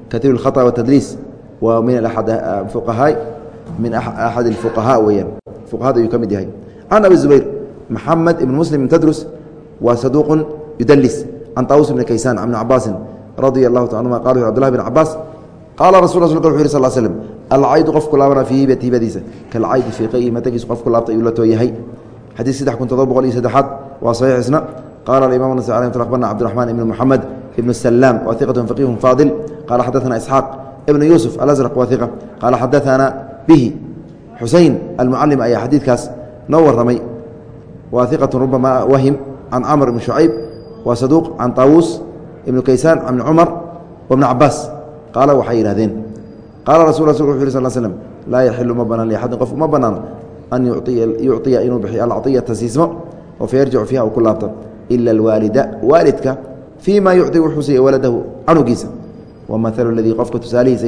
كثير الخطأ والتدليس ومن الأحد فقهاء من أحد الفقهاء ويا fuqahada ayuu ka mid yahay can abi zubayr maxamed ibn muslim tadrus waa saduuqu yudalis can taawus bni kaysaan can ibni cabaasin radia allahu ta anuma qala abdulahi bn cabaas qaala rasul rasulka wuxu yih sal slm alcaydu qofku laabana fii hibati hibadiisa kalcaydi fii qayhi matagiisu qofku laabta ayuu la tooyahay xadiis saddex kun todoba boqol iyo saddexaad waa saxiix isna qala imam nasai bna cbdiraxman ibn muxamed ibn salaam wa iqatun faqihun faadil qala xadaana isxaaq ibn yuusuf alasraq wa iqa qaala xadaana bihi xusein almucalim ayaa xadiidkaas noo warramay wa iqatun rubama wahim can camr ibn shucayb wa saduuq can taawuus ibn kaysaan can ibni cumar wa bni cabaas qaala waxay yidhahdeen qaala rasul wuxu yh sal slm laa yaxilu ma banaan liaxadin qof uma banaano an yucطiya inuu bixiyo alcطiyata siismo oo fa yarjicu fiiha u ku laabta ila alwaalida waalidka fii ma yucطi wuxuu siiya waladahu canugiisa wamahalu ladii qofka tusaalihiisa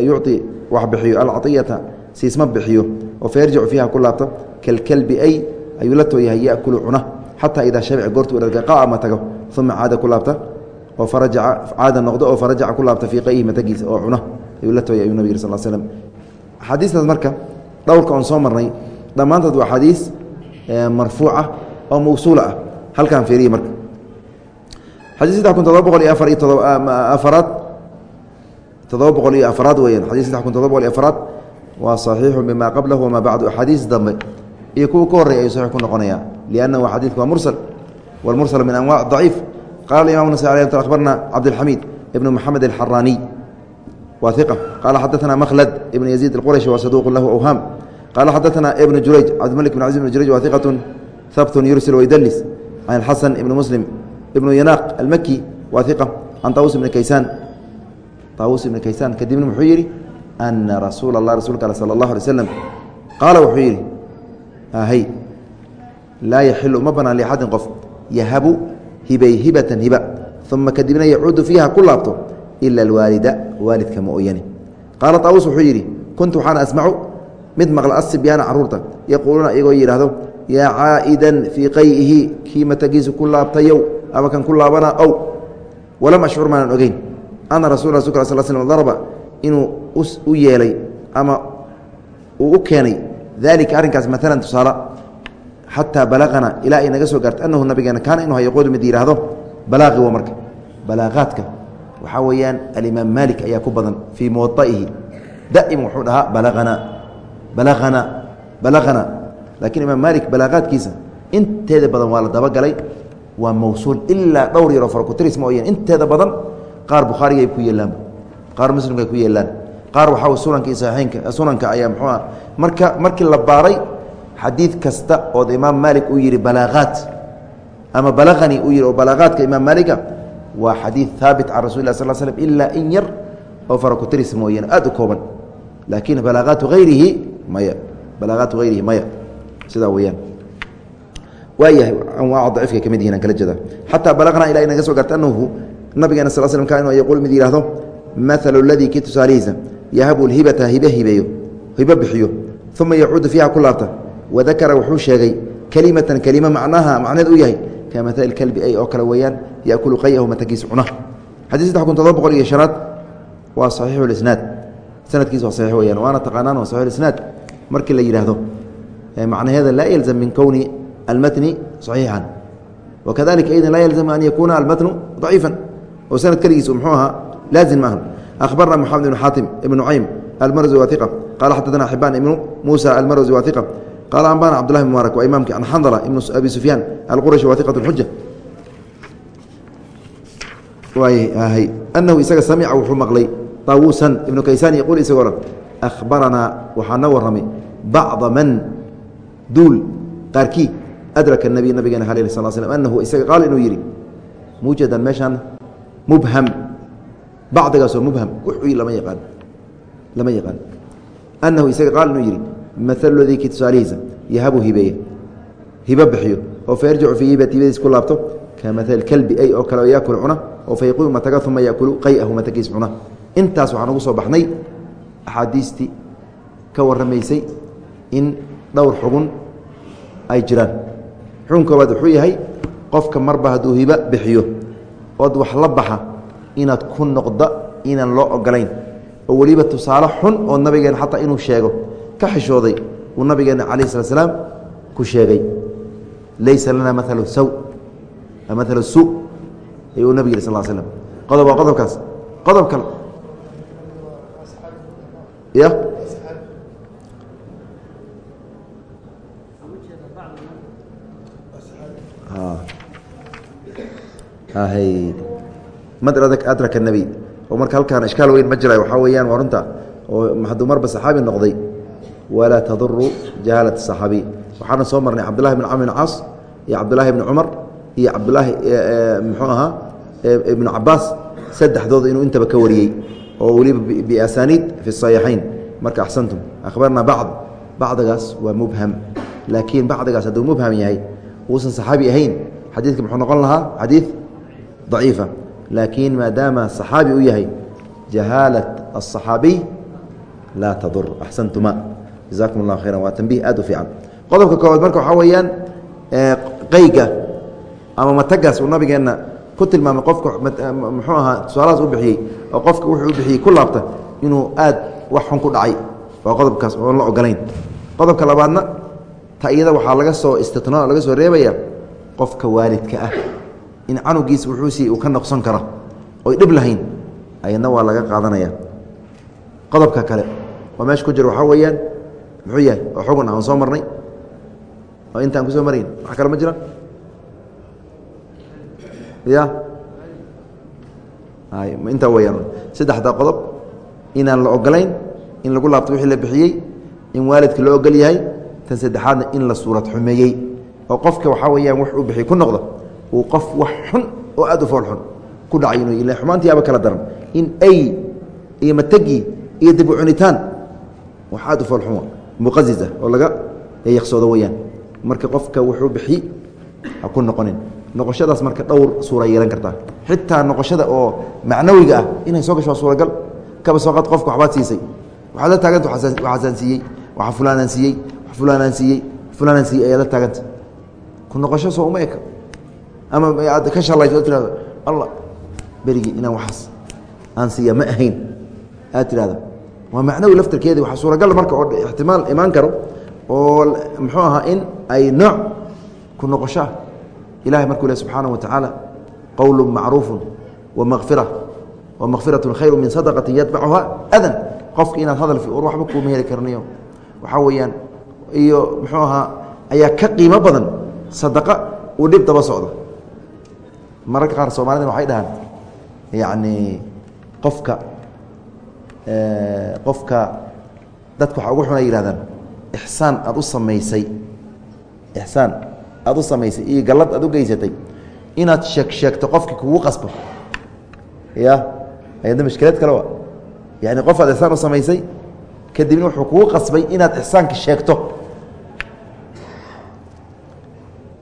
yucطi wax bixiyo alcaطiyata siismo bixiyo oo fayarjicu fiiha ku laabto kalkelbi ay ayuu la tooyahay yakulu cuna xataa idaa shabic goortu qa ama tago uma caada ku laabta oo farajaca caada noqdo oo farajaca ku laabta fii qayhi matagiisa oo cuna ayuu la tooyay ayuu nabig yiri sal slm axaadiistaas marka dhowrka oon soo marnay dhammaantood waa xadiis marfuuca oo mawsuula ah halkaan fiiriye marka xadii saddex kun todoba boqol iyo afar iyo todobaafaraad todoba boqol iyo afaraad weyaan xadii saddex kun todoba boqol iyo afaraad waa صaxiixu bima qablahu wama bacdu axaadiis dambe iyo kuwa ka horreya ayuu saxiix ku noqonaya liannahu xadiidku waa mursal wاlmursal min anwac ضaciif qala imam nas abarna cabdilxamiid ibn moxamed alxaraaniy wa iqa qala xadaثna mkhlad ibn yaziid اqurashi wa saduq lahu awhaam qala xadaثna ibn jurayj cabdimalik bn caziz bn jurayj wa iqaة habtun yursil waydalis can xasan ibn muslim ibn yanaq almaki wa iqa can taawus ibni kaysaan taawus ibni kaysaan kadibna muxuu yidhi ana rasuula اlah rasulka al salى اllah alay slam qaala wuxuu yidhi hy laa yaxilu uma banaan liaxadin qof yahabu hibay hibatan hiba uma kadibna yacuudu fiiha ku laabto ila alwaalida waalidka ma oyane qaala taawus wuxuu yidhi kuntu waxaana asmacu mid maqla asibyaana caruurta yaquuluuna iyagoo yidhaahdo yaa caa'idan fii qay'ihi kii matagiisu ku laabtayow ama kan ku laabana ow walam ashcur maanan ogeyn ana rasul rasulka sal slm darba inuu u yeelay ama uu u keenay dalika arrinkaas maalan tusaale xataa balaqana ilaa ay naga soo gaarta anahu nabigeena kaana inuu yaquulu mid yidhaahdo balaaqi wa marka balaaqaadka waxaa weeyaan alimaam maalik ayaa ku badan fii muwaaihi daa'ima wuxuu dhahaa balaqana balaqana balaqana lakiin imaam maalik balaaqaadkiisa inteeda badan waa la dabagalay waa mawsuul ilaa dhowr yaroo farkutris mooyeen. Inteeda badan qaar bukhaarigay ku yeelaanba qaar muslimkay ku yeelaan qaar waxaa sunanka iyo saxiixeynka sunanka ayaa muxuua marka markii la baaray xadiid kasta ood imaam maalik uu yidhi balaaqaat ama balaqani uu yidhi oo balaaqaadka imaam maaliga waa xadiid haabit can rasul lah sal slm ilaa in yar oo farakutris mooyeen aad u kooban. Laakiin balaaqaatu hayrihi maya balaaqaatu hayrihi maya sidaa weyaan waayahay anwaaca daciifka ka mid yihiin aan kala jeeda. Xataa balaqnaa ilaa inaga soo gaarta anahu nabigeena sal slm ka inuu yaquul mid yihahdo maalu ladii kii tusaalihiisa yahabu lhibata hibe hibeeyo hibo bixiyo uma yacuudu fiiha ku laabta wadakara wuxuu sheegay kelimatan kelima macnaha macneed u yahay ka maali ay oo kale weeyaan yakulu qayahu matakiis cuna xadii saddex kun todoba boqol iyo shanaad waa saxiixu lisnaad sanadkiis waa saxiix weyaan waana taqaanaan waa saxiix isnaad markii la yidhaahdo macnaheeda laa yalzam min kowni almatni صaxiixan wakadalika aydan laa yalzam an yakuuna almatnu ضaciifa oo sanad keligiis mxuu ahaa laazim maaha akhbarna moxamed ibn xaatim ibn nucaym almarzi wa iqa qala xadana xibaan ibnu muusa almarzi wa iqa qaala ambana cabdullahi mubaarak waa imaamki an xandala ibnu abi sufyaan alqurashi wa iqat xuja waay anahu isaga samica wuxuu maqlay taawuusan ibnu kaysaan yaquul isagoo dhan akhbaranaa waxaa na warramay bacda man duul qaarkii adraka nabiy nabigeena al sal slm anahu isaga qaal inuu yidhi mujadan meeshaan mubham bacdigaasoo mubham wuxuu lama yaqaan lama yaqaan. Anahu isaga qaal inuu yidhi kii tusaalihiisa yahabu hibeeye hibo bixiyo oo fa yarjicu fii hibati hibadiis ku laabto ka maali kalbi ay oo kale oo yaakul cuna oo fa yaquumu mataga uma yaakulu qayahu matagiis cuna. Intaas waxaan ugu soo baxnay axaadiistii ka warramaysay in dhowr xugun ay jiraan. Xugun koobaad wuxuu yahay qofka marba hadduu hibo bixiyo ood wax la baxa inaad ku noqda inaan loo ogolayn oo weliba tusaale xun oo nabigeen xataa inuu sheego. Ka xishooday uu nabigeena calayh slat slaam ku sheegay. Laysa lana maalu saw maalu su ayuu nabig yiri sal slam qodob waa qodobkaas. Qodob kale ya mad adraka nebi oo marka halkaan ishkaal weyn ma jira waxaa weeyaan waa runta. Oo hadduu marba saxaabi noqday. Walaa taduru jahaalat saxaabiy waxaana soo marnay cabdullahi bn camr bn caas iyo cabdullaahi bni cumar iyo cabdulaahi muxuu ahaa ibnu cabaas saddexdooda inuu intaba ka wariyey. Oo weliba biasaniid fi saxiixayn. Marka axsantum akhbarna bacd. Bacdigaas waa mubham. Laakiin bacdigaas hadduu mubham yahay uusan saxaabi ahayn xadiidka muxuu noqon lahaa xadiid daciifa laakiin maadaama saxaabi u yahay jahaalat aلصaxaabiy laa tadur axsantuma jazakum اllah khayra waa tanbih aad u fiican qodobka koowaad marka waxaa weeyaan qayga ama matagaas uu nabigeenna ku tilmaamay qofka muxuu ahaa tusaalahaas u bixiyey oo qofka wuxuu u bixiyey ku laabta inuu aad wax xun ku dhacay waa qodobkaas oon la ogolayn qodobka labaadna ta iyada waxaa laga soo istitnaa laga soo reebaya qofka waalidka ah in canugiis wuxuusii uu ka noqson karo oy dhib lahayn ayadna waa laga qaadanaya. Qodobka kale oo meesha ku jiro waxaa weeyaan muxuu yahay oo xugun aan soo marnay. Oo intaan ku soo marayn wax kale ma jiraan ya? Intaa weyaan saddexdaa qodob inaan la ogolayn in lagu laabto wixii la bixiyey in waalidka la ogol yahay tan saddexaadna in la suurad xumeeyey. Oo qofka waxaa weyaan wax uu bixiy ku noqdo uu qof wax xun oo aad u fool xun ku dhacay inuu ila xumaantiyaaba kala daran. In ay iyo matagi iyo dib u cunitaan wax aad u fool xun muqaziza oo laga yaqsoodo weyaan marka qofka wuxuu bixi ha ku noqonin. Noqoshadaas marka dhowr suura yeelan kartaa xitaa noqoshada oo macnawiga ah inay soo gasho suuragal. Kaba soo qad qofka waxbaad siisay. Waxaad la taaganta waxaasaan siiyey. Waxa fulaanaan siiyey wax fulaanaan siiyey fulaanaan siiyey ayaad la taaganta ku noqosho soo uma eka ama ka shalayso oo tirahdo allah berigii inaan waxaas aan siiya ma ahayn. Aad tirahdo waa macnawi laftarkeedi waxaa suuragal marka oo ixtimaal imaan karo oo muxuu ahaa in ay nooc ku noqosho ah markuu leh subxaana wa tacaala qowlu macruufu wamakfira wamakfiratun khayru min sadaqatin yatbacuha adan qofka inaad hadal war waxba kuuma heli karniyo waxaa weeyaan iyo muxuu ahaa ayaa ka qiimo badan sadaqa uu dhib daba socdo mararka qaar soomaalida waxay dhahaan yacni qofka qofka dadka waxa ugu xun ay yihahdaan ixsaan aada u samaysay ixsaan aada u samaysay iyo gallad aad u geysatay inaad sheeg qofkii kugu qasbo. Ya ayadna mashkilaad kale wa yani qof aad ixsaan u samaysay kadibna wuxuu kugu qasbay inaad ixsaanka sheegto.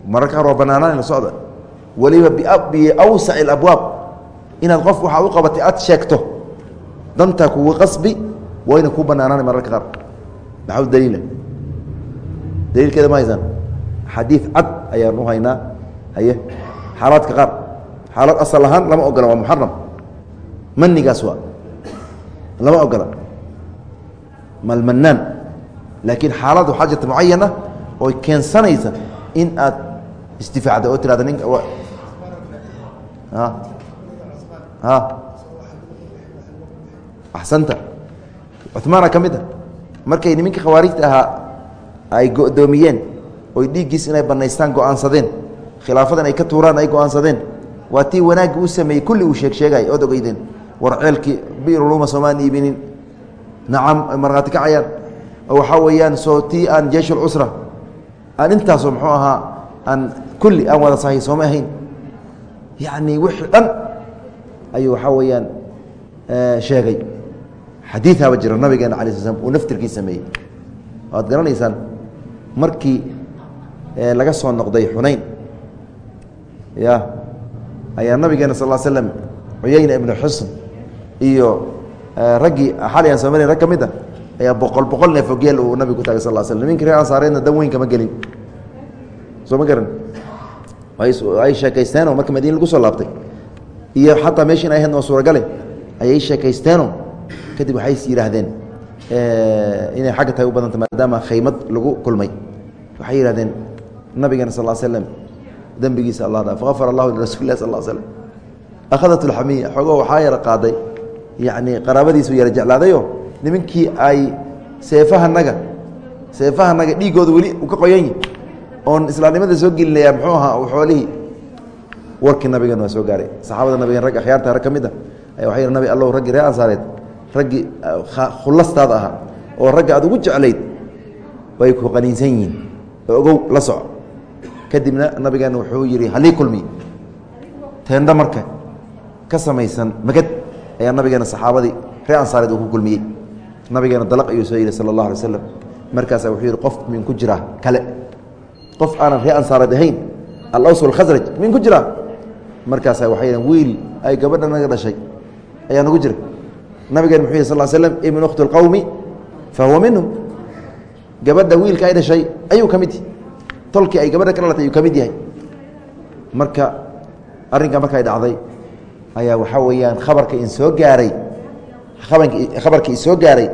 Mararka qaar waa banaanaan la socda weliba biawsac اabwaab inaad qof waxaa u qabatay aad sheegto. Dantaa kugu qasbi wayna ku banaanaana mararka qaar. Maxaa daliila? Daliilkeeda ma haysaan. Xadiid cad ayaan u haynaa. Haye xaalaadka qaar. Xaalad asal ahaan lama ogola waa muxaram manigaas waa. Lama ogola. Malmanaan laakiin xaalad waxaa jirta mucayana oo keensanaysa in aad isdifaacda oo tirahda ninka axsanta. Cumaana ka mid a markay niminka khawaarijta ahaa ay go'doomiyeen oy dhiiggiis inay banaystaan go'aansadeen khilaafadan ay ka tuuraan ay go'aansadeen waa tii wanaaggi u sameeyey kulli uu sheeg sheegay ood ogeydeen war ceelkii biruluma soomaan iibinin. Nacam markhaati kacayaan oo waxaa weeyaan soo tii aan jeeshulcusra aan intaasoo muxuu ahaa aan kulli aan wada sahay sooma ahayn yacni wixii dhan ayuu waxaa weeyaan sheegay. Xadiiaaba jira nabigeena ala sl uu naftirkii sameeyey. Waad garanaysaan markii laga soo noqday xunayn ya ayaa nabigeena sal slam cuyayna ibnu xusn iyo raggii xali aan soo marin rag ka mid a ayaa boqol boqol neefo geel uu nabigu ku taagay sal slam niminki reer ansaareedna dan weyn kama gelin. Soo ma garan ay sheekaysteenoo marka madiina lagu soo laabtay. Iyo xataa meeshiin ay ahaydn oo suuragale ayay sheekaysteeno kadib waxay is yidhaahdeen inay xagga tahay u badanta maadaama khaymad lagu kulmay. Waxay yihahdeen nabigeena sal slm dembigiisa allah dha fafar allahu lirasuli lah sal slm akhadat lxamiya xoogo waxaa yara qaaday yacni qaraabadiisu yara jeclaadayo nimankii ay seefahanaga seefahanaga dhiigooda weli u ka qoyanyi oon islaamnimada soo gelinaya muxuu ahaa xoolihii warkii nabigan waa soo gaaray. Saxaabada nabigen rag akhyaarta rag ka mid a aya waxay yidhi nabi allow raggii reer ansaareed raggii khulastaada ahaa oo ragga aad ugu jeclayd way ku qaniinsan yihiin oo ogow la soco. Kadibna nabigeena wuxuu yidhi halii kulmi. Teendho marka ka samaysan magad ayaa nabigeena saxaabadii reer ansaareed uu ku kulmiyey. Nabigeena dalaq ayuu soo yidhi sala allah alay waslam markaasaa wuxuu yidhi qof min ku jiraa kale qof aanan reer ansaareed ahayn alaws alkhasraj min ku jiraa markaasaa waxay wiil ay gabadha naga dhashay ayaa nagu jira. Nabigeen muxuu yih sal slm ibn ukhti اlqowmi fa huwa minhum. Gabadha wiilka ay dhashay ayuu ka mid tolkii ay gabadha ka dhalatay ayuu ka mid yahay. Marka arrinka markay dhacday ayaa waxaa weeyaan khabarka in soo gaaray khabarkii isoo gaaray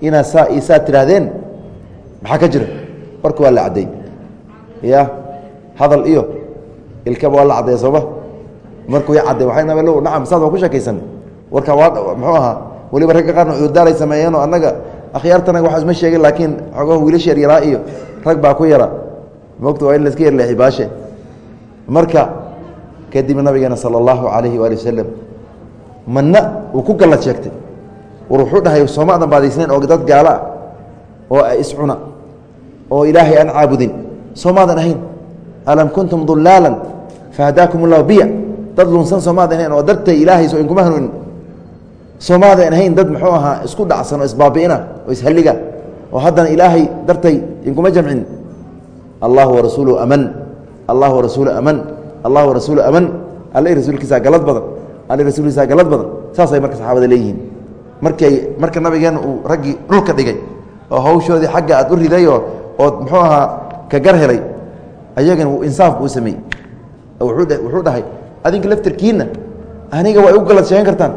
inaad saa isaa tidhaahdeen maxaa ka jira? Warka waa la cadday ya hadal iyo. Ilkaba waa la caddeeya sooma markuu cadday waay nab nacam saas waa ku sheekaysan. Warkaa waa muxuu ahaa weliba ragga qaarna cudurdaaray sameeyeenoo annaga akhyaartanaga waxaas ma sheegin laakiin xogaho wiilasha yaryaraa iyo rag baa ku yara. Mogta waa in laska yarleexi baashe marka kadibna nabigeena sala allahu calayhi waali wasalam manna uu ku gallad sheegtay. War dhahay soomaadan baadaysnayn oo dad gaala oo iscuna oo ilaahay aan caabudin soomaadan ahayn. Alam kuntum dulaalan fahadaakum ullahu biya. Dad lunsan soomaadan ahayn oo dartay ilaahay so inkuma hanuunin soomaadan ahayn dad muxuu ahaa isku dhacsan oo isbaabi'ina oo ishalliga oo haddana ilaahay dartay inkuma jamcin. Allahu warasuuluhu aman. Allahu warasuulu aman. Allahu warasuulu aman. Alle rasuulkiisaa galad badan. Alle rasuulkiisaa galad badan. Saasay marka saxaabada leeyihiin. Markay marka nabigeena uu raggii dhulka dhigay oo hawshoodii xagga aad u ridayoo ood muxuu ahaa ka gar helay ayagana uu insaaf buu sameeyey. Wuxuu dhahay adinka laftarkiinna aniga waa igu galad sheegan kartaan.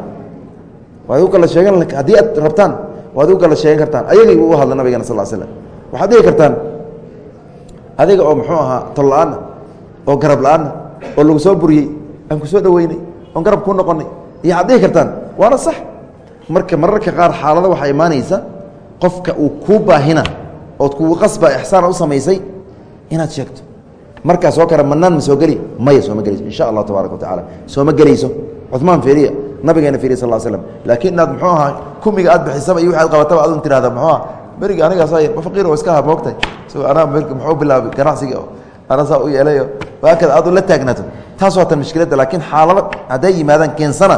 Waad igu galad sheegan haddii aad rabtaan waad igu galad sheegan kartaan. Ayagay u hadla nabigeena sal slam waxaad dhigi kartaan adiga oo muxuu ahaa tol la'aanna oo garab la'aanna oo lagu soo buriyey aan ku soo dhaweynay oon garab kuu noqonay iyo waxaad dhigi kartaan waana sax. Marka mararka qaar xaalada waxaa imaanaysa qofka uu kuu baahina ood kugu qasba ixsaana u samaysay inaad sheegto. Markaas oo kale manaan ma soo geli maya sooma gelayso insha allah tabaaraka wa tacaala. Sooma gelayso. Cumaan fiiriya nabigeena fiiriya sal slam laakiin inaad muxuu ahaa kumiga aad bixisaba iyo waxaad qabataba adun tirahda muxuu aha beriga anigaas faqiir oo iska ha moogtahay so anaa muxuu bilaabay ganacsiga ana saa u yeelayo waakada aad la taagnaato taas waa tan mushkiladda laakiin xaalado hadday yimaadaan keensana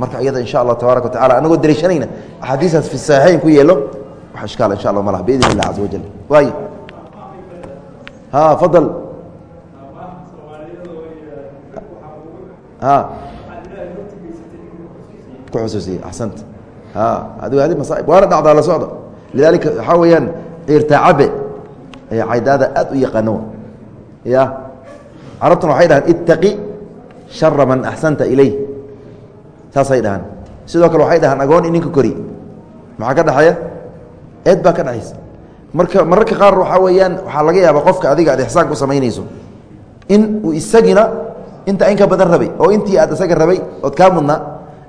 marka iyada insha allah tabaaraka wa tacala anagoo dariishanayna axaadiistaas fi saxiixayn ku yeelo wax ishkaal insha allah ma laha biidn illah caza wajal waayo ha fadal. Ha. Ku xusuusiye axsanta ha adigo adi masaaib. Waana dhacdaa la socda lidaalika waxaa weeyaan ciirtaacabe ayaa caydaada aad u yaqaano. Ya. Carabtuna waxay dhahaan ittaqi shara man axsanta ilayh. Saasay dhahaan. Sidoo kale waxay dhahaan agoon i ninka kori. Maxaa ka dhexeeya eed baa ka dhexaysa marka mararka qaar waxaa weeyaan waxaa laga yaabaa qofka adiga aad ixsaanka u samaynayso. In uu isagina inta in ka badan rabay oo intii aad isaga rabay ood kaa mudnaa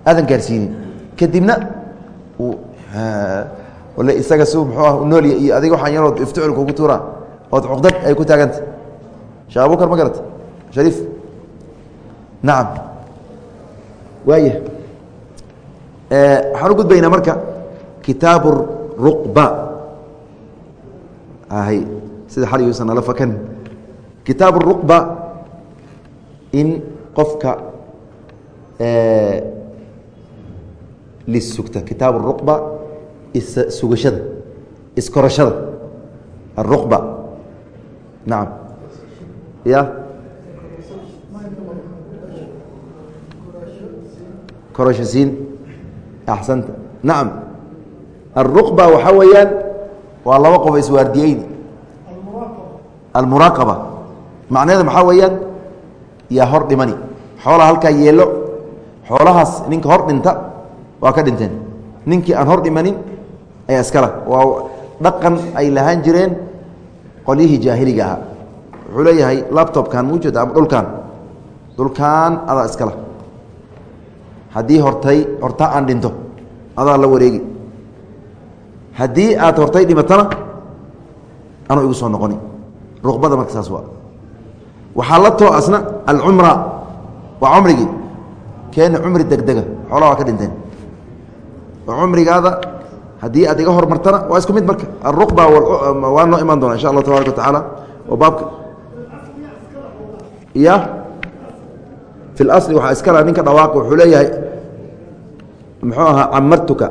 aadan gaarsiinin. Kadibna isaga si muxuu ah noolya iyo adiga waxaan yarood ifticil kugu tuuraa ood cuqdad ay ku taaganta. Sheekh abubakar ma garata shariif? Nacam waaya waxaan u gudbaynaa marka kitaabu ruqba ahay. Sida xal yuusan nala fakan. Kitaabu ruqba in qofka lisugta. Kitaabu ruqba issugashada iskorashada. Aruqba nacam ya? Korashasiin axsanta nacam aلruqba waxaa weeyaan waa laba qof iswaardiyeyni almuraaqaba macnaheeda maxaa weeyaan? Yaa hor dhimani. Xoolaha halkaa yeelo xoolahaas ninka hor dhinta waa ka dhinteen. Ninkii aan hor dhimanin ayaa iskala waa dhaqan ay lahaan jireen qolyihii jaahiliga ahaa. Wuxuu leeyahay labtobkan mujed ama dhulkan dhulkan adaa iskala haddii hortay horta aan dhinto adaa la wareegi haddii aad hortay dhimatana anuu igu soo noqoni. Ruqbada marka saas waa. Waxaa la too asna alcumra. Waa cumrigii. Keena cumri degdega. Xoolaa waa ka dhinteen. Oo cumrigaada haddii aad iga hormartana waa isku mid marka. Aruqba waa noo imaan doona insha allah tabaaraka wa tacaala. Oo baabka. Ya fi اlasli waxaa iskala ninka dhawaaq wuxuu leeyahay muxuu ahaa camartuka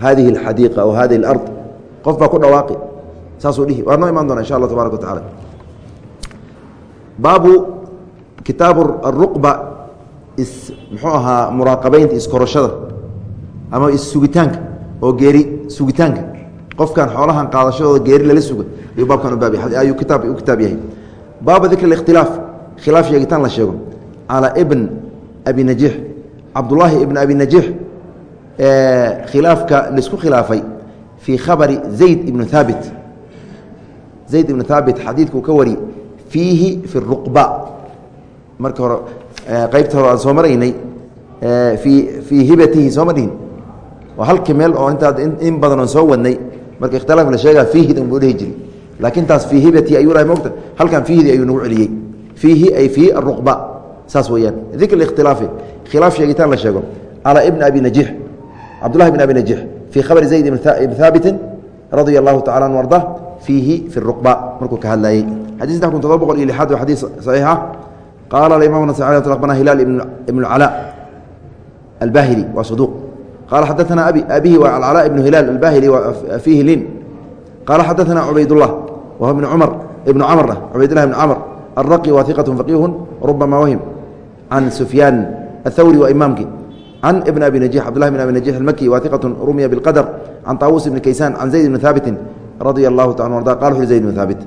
hadihi اlxadiiqa aw hadihi اlard qof baa ku dhawaaqi saasuu dhihi waa noo imaan doona insha allah tabaaraka wa tacala baabu kitaabu aruqba is muxuu ahaa muraaqabeynta iskorashada ama issugitaanka oo geeri sugitaanka qofkan xoolahan qaadashadooda geeri lala suga ayuu baabkan ubaab ayuu kitaab u kitaab yahay baabu dikr اkhtilaaf khilaaf sheegitaan la sheego calى ibn abi najiix cabdullaahi ibn abi najiix khilaafka la isku khilaafay fii khabari zayd ibnu haabit zayd ibnu haabit xadiidkuu ka wari fiihi fi ruqba. Marka hore qeybta hore aan soo maraynay fii fii hibatihi sooma dhihin. Waa halkii meel oo intaa in badan oon soo wadnay marka ikhtilaaf la sheegaa fiihid unbuu dhehi jiri laakiin taas fii hibatii ayuu lahay mogta halkan fiihidii ayuu nagu celiyey. Fiihi ay fii aruqba saas weyaan dikr اkhtilaafi khilaaf sheegitaan la sheego. Calى ibn abi najiix cabdulahi bn abi najix fii khabri zayd bn haabiti radia allahu tacala an arda fiihi fi ruqba markuu ka hadlayey xadii saddex kun todoba boqol iyo lixaad waa xadiid saxiix ah. Qaala alimaam nasai ala aqbana hilaal ibn calaa albahili waa saduuq qaala xadaana abi abihi waa alcalaa ibnu hilaal albahili waa fiihi lin qaala xadaana cubaydullah wahuwa ibnu cumar ibnu camr ah cubaydullahi ibn camr alraqi waa iqatu faqiihu rubama wahim can sufyaan athawri waa imaamkii can ibn abi najix cabdullahi bn abi najix almaki waaiqatu rumiya biqadr can taawus ibni kaysaan can zayd ibni thaabiti radia allahu ta arda qal u zayd bn thaabit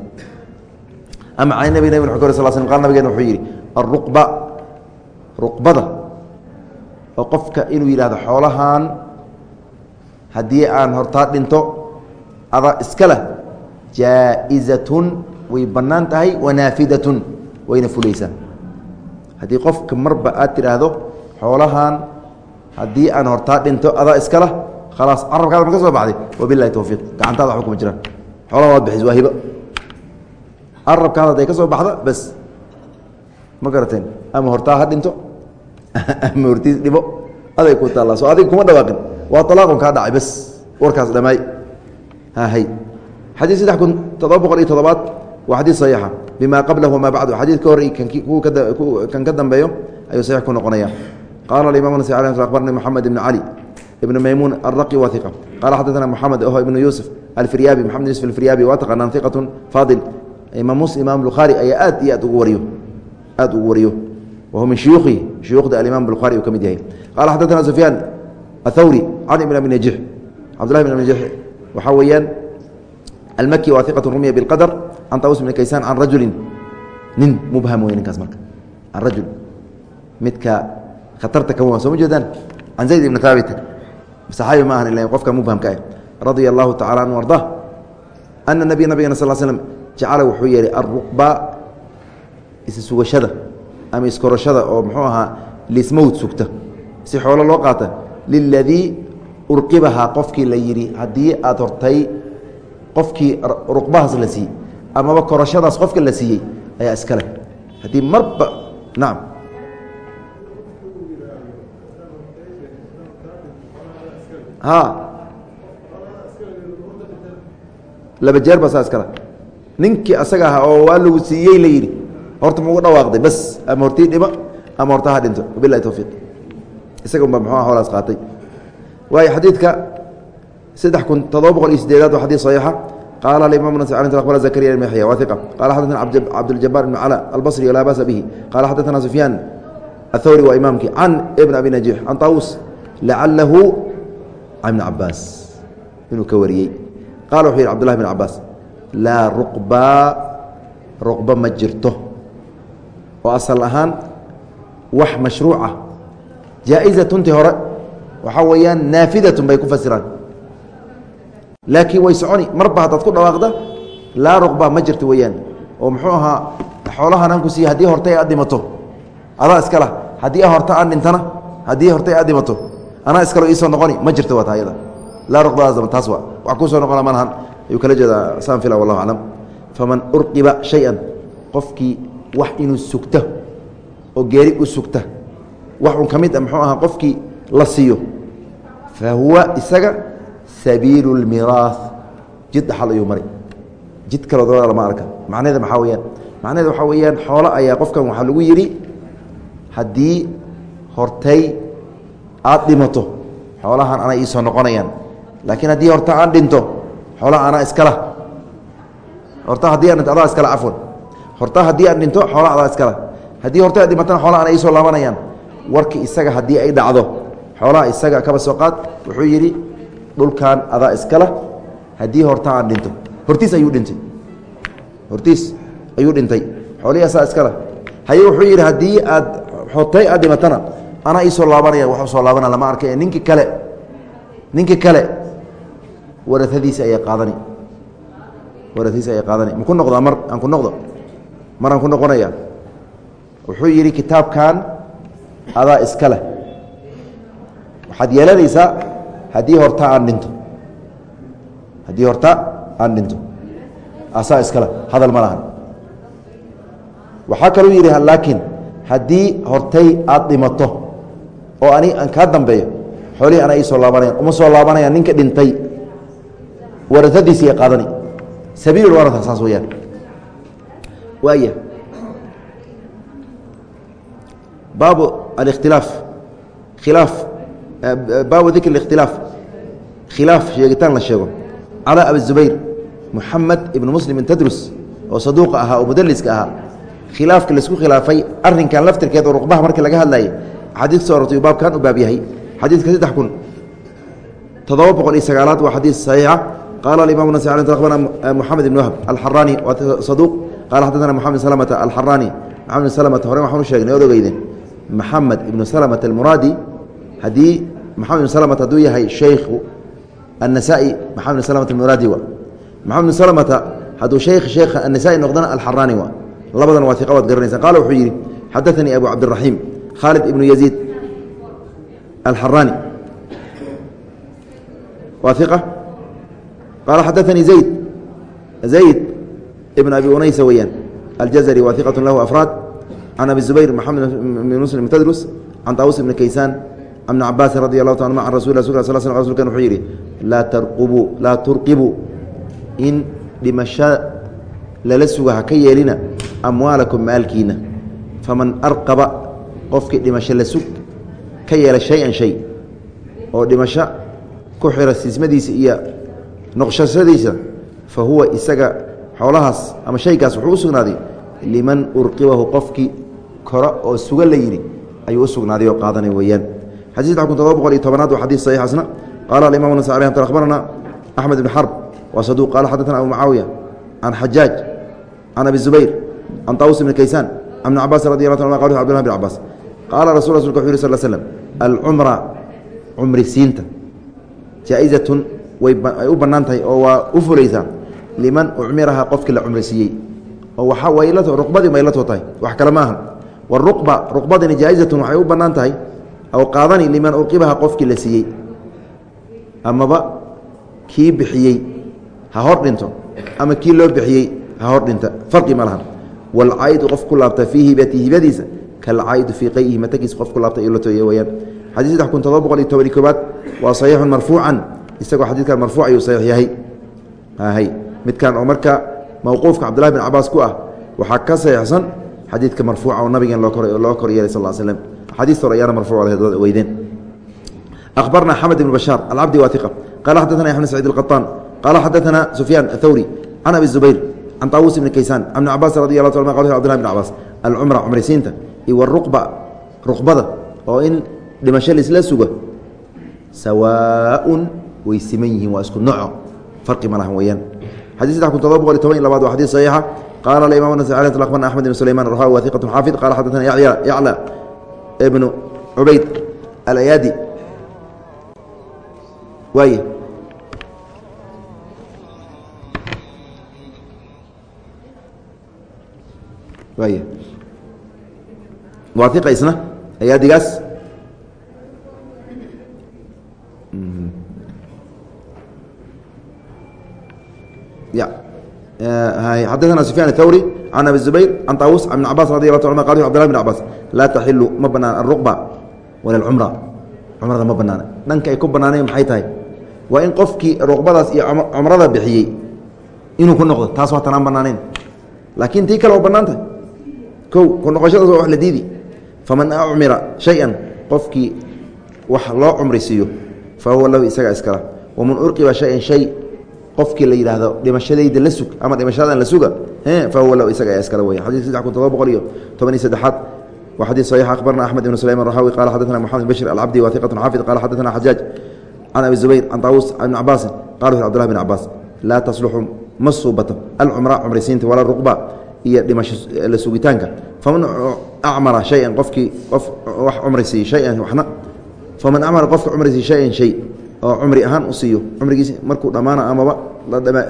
ama can nabi nabig wu sal sl qal nabigeena wuxuu yidhi aruqba ruqbada oo qofka inuu yidhahdo xoolahan haddii aan hortaa dhinto ada iska leh jaa-izatun way bannaan tahay wanaafidatun wayna fulaysaa haddii qofka marba aad tidhaahdo xoolahan haddii aan hortaa dhinto adaa iskala khalaas carabkaada ma ka soo baxday. Wabilahi towfiiq gacantaada waxba kuma jiraan. Xoolaha waad bixis waa hibo. Carabkaada hadday ka soo baxda bes. Ma garateen. Ama hortaa ha dhinto. Ama hortiis dhibo. Aday ku taallaa soo adiga kuma dhawaaqin. Waa alaaqun kaa dhacay bes. Warkaas dhammaay hahay xadiis saddex kun toddoba boqol iyo toddobaad waa xadiis saxiixa. Bima qablahu wama bacdu. Xadiid ka hor kan ka dambeeyo ayuu saxiix ku noqonaya qala imam barni mxamed ibn cali ibn maymuun araqi wa iqa qala xadana mxamed oho ibnu yuusuf alfiryaabi maxamed yusuf alfiryaabi waa taqaanaan iqatun faadil imaam muslim imaam bukhaari ayaa aad iyo aad ugu wariyo aad ugu wariyo wahu min shuyuukihi shuyuukhda alimaam bukhaari uu ka mid yahay qaala xadana sufyaan athawri can ibn abi najix cabdullahi ibn abi najix waxaa weeyaan almaki waa iqatun rumya biاlqadr can taus ibn kaysaan can rajulin nin mubham wey ninkaas marka can rajul midka khatarta ka wa soo ma jeedaan. Can zayd ibni haabit saxaabi ma ahan ila qofka mubhamka ah. Radia allahu tacala anhu arda ana nabiy nabigana sal slm jacala wuxuu yeehay alruqba is sugashada ama iskorashada oo muxuu ahaa lismowd sugta si xoolo loo qaata liladii urqibahaa qofkii la yidhi haddii aad hortay qofkii ruqbahaas la siiyey amaba korashadaas qofka la siiyey ayaa iska leh. Haddii marba nacam laba jeer ba saa iskale ninkii asaga ahaa oo waa lagu siiyey la yidhi horta maugu dhawaaqday bas. Ama hortii dhima ama horta ha dhinto. Wabilahi towfiiq isaga unba muxuu holaas qaatay. Waayo xadiidka saddex kun todoba boqol iyo sideedaad waa xadii saxiixa. Qaala alimam nas abar zakariya ibn yaxya waa iqa qala xaddatana cabduljabar ibn cala albasri laa basa bihi. Qala xaddatana sufyaan athawri waa imaamkii can ibn abi najiix can taawus lacalahu ibni cabaas inuu ka wariyey. Qala wuxuu yidhi cbdullahi bn cabaas laa ruqba ruqba ma jirto. Oo asal ahaan wax mashruuca jaa-izatunti hore waxaa weeyaan naafidatun bay ku fasiraan. Laakiin way soconi marba haddaad ku dhawaaqda laa ruqba ma jirto weeyaan. Oo muxuu ahaa xoolahan aan ku siiye haddii hortay aad dhimato. Adaa iskala haddii horta aan dhintana haddii hortay aad dhimato anaa iskalo iisoo noqoni ma jirto waa taayada. Laa ruqbadaas taas waa. Wax kuu soo noqona malahan ayuu kala jeedaa saan fila wallahu aclam faman urqiba shay-an qofkii wax inuu sugta oo geeri u sugta wax un ka mid a muxuu ahaa qofkii la siiyo fa huwa isaga sabiilu اlmiraaث jid dhaxal ayuu mari jid kaloo dabada lama arka. Macnaheeda maxaa weyaan macnaheeda waxaa weeyaan xoolo ayaa qofkan waxaa lagu yidhi haddii hortay aad dhimato xoolahan anay iisoo noqonayaan. Laakiin haddii horta aan dhinto xoolaha anaa iskala. Horta haddii aan dhinto adaa iskala cafwan horta haddii aan dhinto xoolaha adaa iskala. Haddii horta aad dhimatana xoolaha ana iisoo laabanayaan warki isaga haddii ay dhacdo xoolaha isaga kaba soo qaad wuxuu yidhi dhulkan adaa iskala haddii horta aan dhinto. Hortiis ayuu dhintay. Hortiis ayuu dhintay. Xoolihii asaa iskala. Haye wuxuu yidhi haddii aad xotay aad dhimatana anaa iisoo laabanaya waxu soo laabana lama arkay ninki kale ninki kale warahadiisi ayay qaadani. Warahadiisi ayay qaadani. Maku noqdaa mar aan ku noqdo? Mar aan ku noqonaya? Wuxuu yidhi kitaabkan adaa iska leh. Waxaad yeelanaysaa haddii horta aan dhinto. Haddii horta aan dhinto. Asaa iskale hadal ma lahan. Waxaa kaluu yidhi laakiin haddii hortay aad dhimato oo ani aan kaa dambeeyo xoolihii anaa iisoo laabanaya uma soo laabanaya ninka dhintay warasadiisii qaadani. Sabiilu warasa saas weyaan waaya baabu alikhtilaaf khilaaf baabu dikr اlikhtilaaf khilaaf sheegitaan la sheego. Calaa abizubayr muxamed ibnu muslim tadrus oo saduuqa ahaa oo mudaliska ahaa khilaafka la isku khilaafay arrinkan laftirkeed oo ruqbaha marka laga hadlaayay xadiidka soortay uu baabkan u baab yahay. Xadiidka saddex kun toddoba boqol iyo sagaalaad waa xadiid saxiixa. Qaala alimam nas akhbana moxamed eh, ibn wahb alxaraani waa saduuq. Qaala xadadana moxamed salamata alxaraani moxamed ibn salamata hore waxaan u sheegnay ood ogeyden maxamed ibnu salamata almuraadi haddii maxamed ibn salamata hadduu yahay shaykhu annasaa-i maxamed ibn salamata almuraadi wa. Maxamed ibn salamata hadduu shaykh sheekha annasaa-i noqdana alxaraani wa. Labadan waa iqa waad qaala wuxuu yidhi xadaanii abu cabdiraxiim khaalid ibnu yaziid alxaraani waa iqa qaala xadaanii zayd. Zayd ibn abi unaysa weyaan aljazari waa iqat lahu afraad can abi zubayr maxamed bn muslim tadrus. Can taawus ibni kaysaan an bn cabaasin radi allahu ta anuma an rasul s sl kan wuxuu yidhi laa turqibuu in dhimasho lala suga ha ka yeelina amwaalakum maalkiina. Faman arqaba qofkii dhimasho la sug ka yeela shay-an shay oo dhimasho ku xira siismadiisa iyo noqshashadiisa fa huwa isaga xoolahaas ama shaygaas wuxuu u sugnaaday liman urqibahu qofkii koro oo suga la yidhi ayuu u sugnaaday oo qaadanay weeyaan. Xadii saddex kun todoba boqol iyo tobanaad waa xadiis saxiix asna qaala alimam nas mt akhbarana axmed ibn xarb waa saduuq qala xaddatana abu mucaawiya can xajaaj can abi zubayr can taawus ibni kaysaan can ibni cabaas radi allah ta qa abdullah bn cabaas qaala rasul rasulka wuxu yhi sal slm alcumra cumri siinta jaa-izatun way u bannaan tahay oo waa u fulaysaa liman ucmiraha qofkii la cumri siiyey oo ruqbadii may la too tahay wax kale ma aha waruqba ruqbadini jaa-izatun waxay u bannaan tahay aw qaadani liman urqibaha qofkii la siiyey amaba kii bixiyey ha hor dhinto ama kii loo bixiyey ha hor kalcaydu fii qayhi matakiisa qof ku laabta iyo la tooye weyaan xadii saddex kun todoba boqol iyo tobani koobaad waa saxiixun marfuucan isagoo xadiidkan marfuuc ayuu saxiix yahay hay midkan oo marka mawquufka cabdullahi bin cabaas ku ah waxaa ka saxiixsan xadiidka marfuuca oo nabigan loo kor yeelay sal slm xadiis hore ayaana marfuuc weydeen أخبرنا حمد بن بشار العبد واثقة قال حدثنا يحيى بن سعيد القطان قال حدثنا سفيان الثوري عن أبي الزبير عن طاووس بن كيسان عن ابن عباس رضي الله تعالى قال عبد الله بن عباس العمرة عمر سينتا iwaruqba ruqbada oo in dhimasho laisla suga sawaaun way siman yihiin waa isku noco farqi ma lahan weeyaan. Xadii saddex kun todoba boqol iy toban iyo labaad waa xadiis saxiixa. Qaala aimam an طlqman axmed ibn sulayman raha wa iqat xaafid. Qala xadana yacla ibnu cubayd alayaadi waaye. Waaye waa iqa isna ayaadigaas xadثna سفyاn الthwrي عن أbي الزbayr عن طاوس بن cabاس رضي الله taa qال cبدلله بن cabاس laa تxilu ma banaan الرqبة wala الcمرة cumrada ma banaana dhanka ay ku banaanayn maxay tahay waa in qofkii ruqbadaas iyo cumrada bixiyey inuu ku noqdo taas waa tanaan banaanayn laakiin tii kale waa banaan tahay ko ku noqoshadaas waa wax la diidi faman acmira shay-an qofkii wax loo cumrisiiyo fa lahu isaga iskala waman urqiba shayan shay qofkii la yidhaahdo dhimashadayda la sug ama dhimashadadan la suga fa lahu isaga iskala weya xadidka saddex kun todoba boqol iyo toban iyo saddexaad wa xadiis saxiix akhbarna axmed ibn sulayman rahawi qala xadana moxamed bin bashir alcabdi wa iqatun xaafid qala xadana xajaaj can abi zubayr can taawus ibn cabaasin qala wuxu abdulahi bn cabaas laa tasluxu ma suubato alcumra cumrisiinta walaa ruqba iyo dhimasho acmara shayan qofkii qof wax cumri siiyo shayan waxna faman acmara qofka cumri siiyo shayan shay oo cumri ahaan u siiyo cumrigiisa markuu dhammaana amaba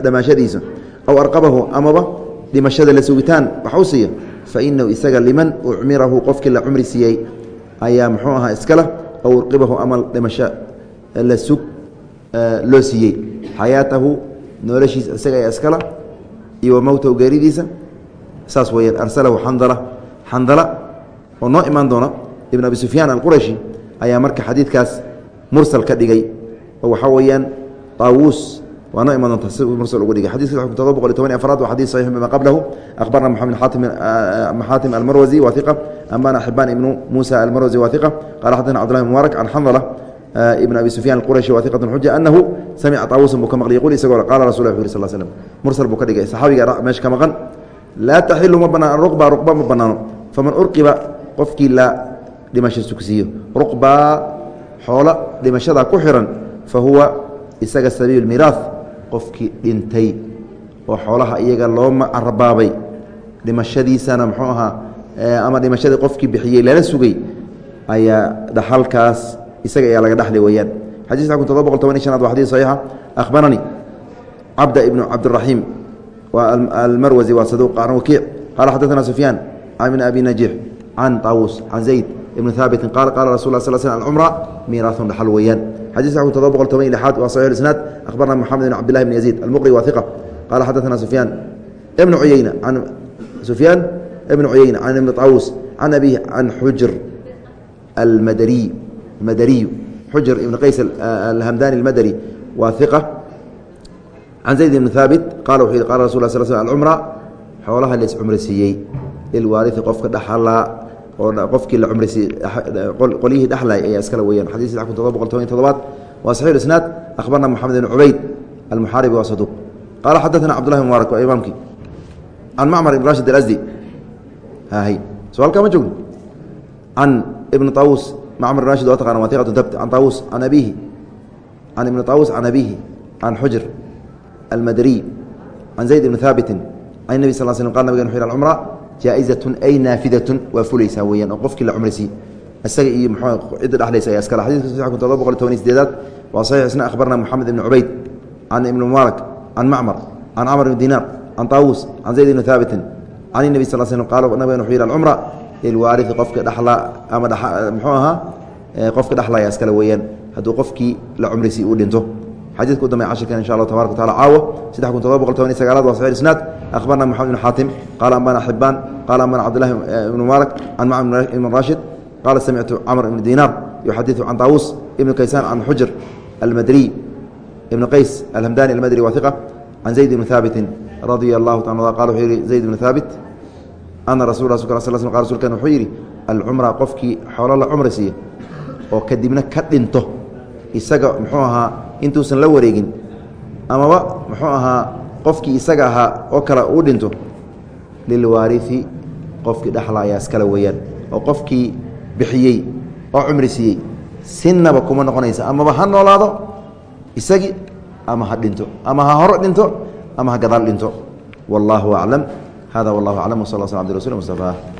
dhamaashadiisa aw arqabahu amaba dhimashada la sugitaan wax u siiya fa inahu isaga liman ucmirahu qofkii la cumri siiyey ayaa muxuu ahaa iskala aw urqibahu ama dhimasho la sug loo siiyey xayaatahu noloshiisa isaga ayaa iskala iyo wa mowtahu geeridiisa saas weyaan arsalahu oo noo imaan doona ibn abi sufyaan alqurashi ayaa marka xadiidkaas mursal ka dhigay. Oo waxaa weeyaan aawuus waa noo iman doonta si mursal ugu dhigay. Xadika todoba boqol iy toban afraad wa xadii saxiix bima qablahu. Akhbarna moxamed eh, xaatim almarwazi wahiqa ambana xibaan ibnu muusa almarwazi wahiqa qala xadana cbdullahi mubaarak can xandala eh, ibn abi sufyan qurashi wahiqat xuja anahu samica aawuusan buu ka maqliy qul isagoo qala rasul u sl slm mursal buu ka dhigay. Saxaabiga meesha ka maqan laa taxilu ma banaan ruqba ruqba ma banaano faman urqiba qofkii la dhimasho sugsiiyo ruqbaa xoolo dhimashada ku xiran fahuwa isaga sabiil miiraah qofkii dhintay oo xoolaha iyaga loo carabaabay dhimashadiisana muxuu ahaa ama dhimashadii qofkii bixiyey lala sugay ayaa dhaxalkaas isaga ayaa laga dhexli weyaan xadis kun todoba boqol toban shanaad waa xadis saxiixa. Akhbaranii cabda ibnu cabdiraxiim waa almarwazi waa saduuq can wakiic. Qaala xadaثana sufyaan can abi najiix can aawuus can zayd ibn haabitin qaal qaala rasul sl sl cumra miiraaun dhaxal weeyaan xadiis ku todoba boqol toban iyo lixaad waa saxix isnaad akhbarna moxamed bn cabdillahi bn yaziid almuqri waa iqa qaala xadaana sufyaan ibnu uyeyna an sufyaan ibnu cuyeyna can ibni aawuus can abihi can xujr almadaniy madaniyu xujr ibn qays alhamdani almadani waa iqa can zayd ibn haabit qala wuxuu yidhi qala rasul sl sl cumra xoolaha laiscumrasiiyey lilwaariثi qofka dhaxalaa oo qofkii la cumrisi qolyihii dhexlay ayaa iskale weyaan xadis saddex kun todoba boqol toban iyo todobaad waa saxiix isnaad akhbarna moxamed ibn cubayd almuxaaribi waa saduuq qaala xadaثana cabdullahi bn mubaarak waa imaamkii can macmar ibn rashid alasdi hahy so halkaa ma joogno can ibni طaawuus macmar ibn rashid waa taqana waa iqatu dabt can طaawuus can abihi can ibni طaawuus can abihi can xujr almadriy can zayd ibni haabitin can nebi sal slm qal nabgen wuxu yh alcumra jaaizatun ay naafidatun waa fulaysaa weyaan oo qofkii la cumrisiy isaga iyo m cidda dhexlaysa ayaa iskale saddex kun todoba boqol toban iyo sideedaad waa saxiix isna akhbarna moxamed ibni cubayd can ibni mubaarak can macmar can camr ibni dinaar can taawuus can zayd ibni haabitin can nebi sal slm qaal nabigan wuxuu yidhi alcumra lilwaariثi qofka dhexla ama muxuu ahaa qofka dhexlaya iskale weeyaan. Hadduu qofkii la cumrisiy uu dhinto xadidka u dambe cashirkan insha allahu tabaraka wataala caawa saddex kun todoba boqol toban iyo sagaalaad waa saxiix isnaad. Akhbarna moxamed ibn xaatim qaala ambana xibaan qaala ambana cabdillahi ibn mubaarak can macmar ibn rashid qaala samictu camr ibn dinaar yuxadiثu can taawuus ibn kaysaan can xujr almadriy ibn qays alhamdani almadri wa hiqa can zayd ibni haabitin radia allahu taala qala wuxuu yihi zayd ibni haabit ana rasul sl sl qa rsulkan wuxuu yidhi alcumra qofkii xoolo la cumri siiya oo kadibna ka dhinto isaga muxuu ahaa intuusan la wareegin. Amaba muxuu ahaa qofkii isaga ahaa oo kale uu dhinto lilwaariثi qofkii dhexla ayaa iskale weeyaan oo qofkii bixiyey oo cumri siiyey. Sinaba kuma noqonaysa amaba ha noolaado isagii ama ha dhinto ama ha horo dhinto ama ha gadaal dhinto. Wاllahu aclam. Hada wallah aclam wsal sl abdi rasul mustafaa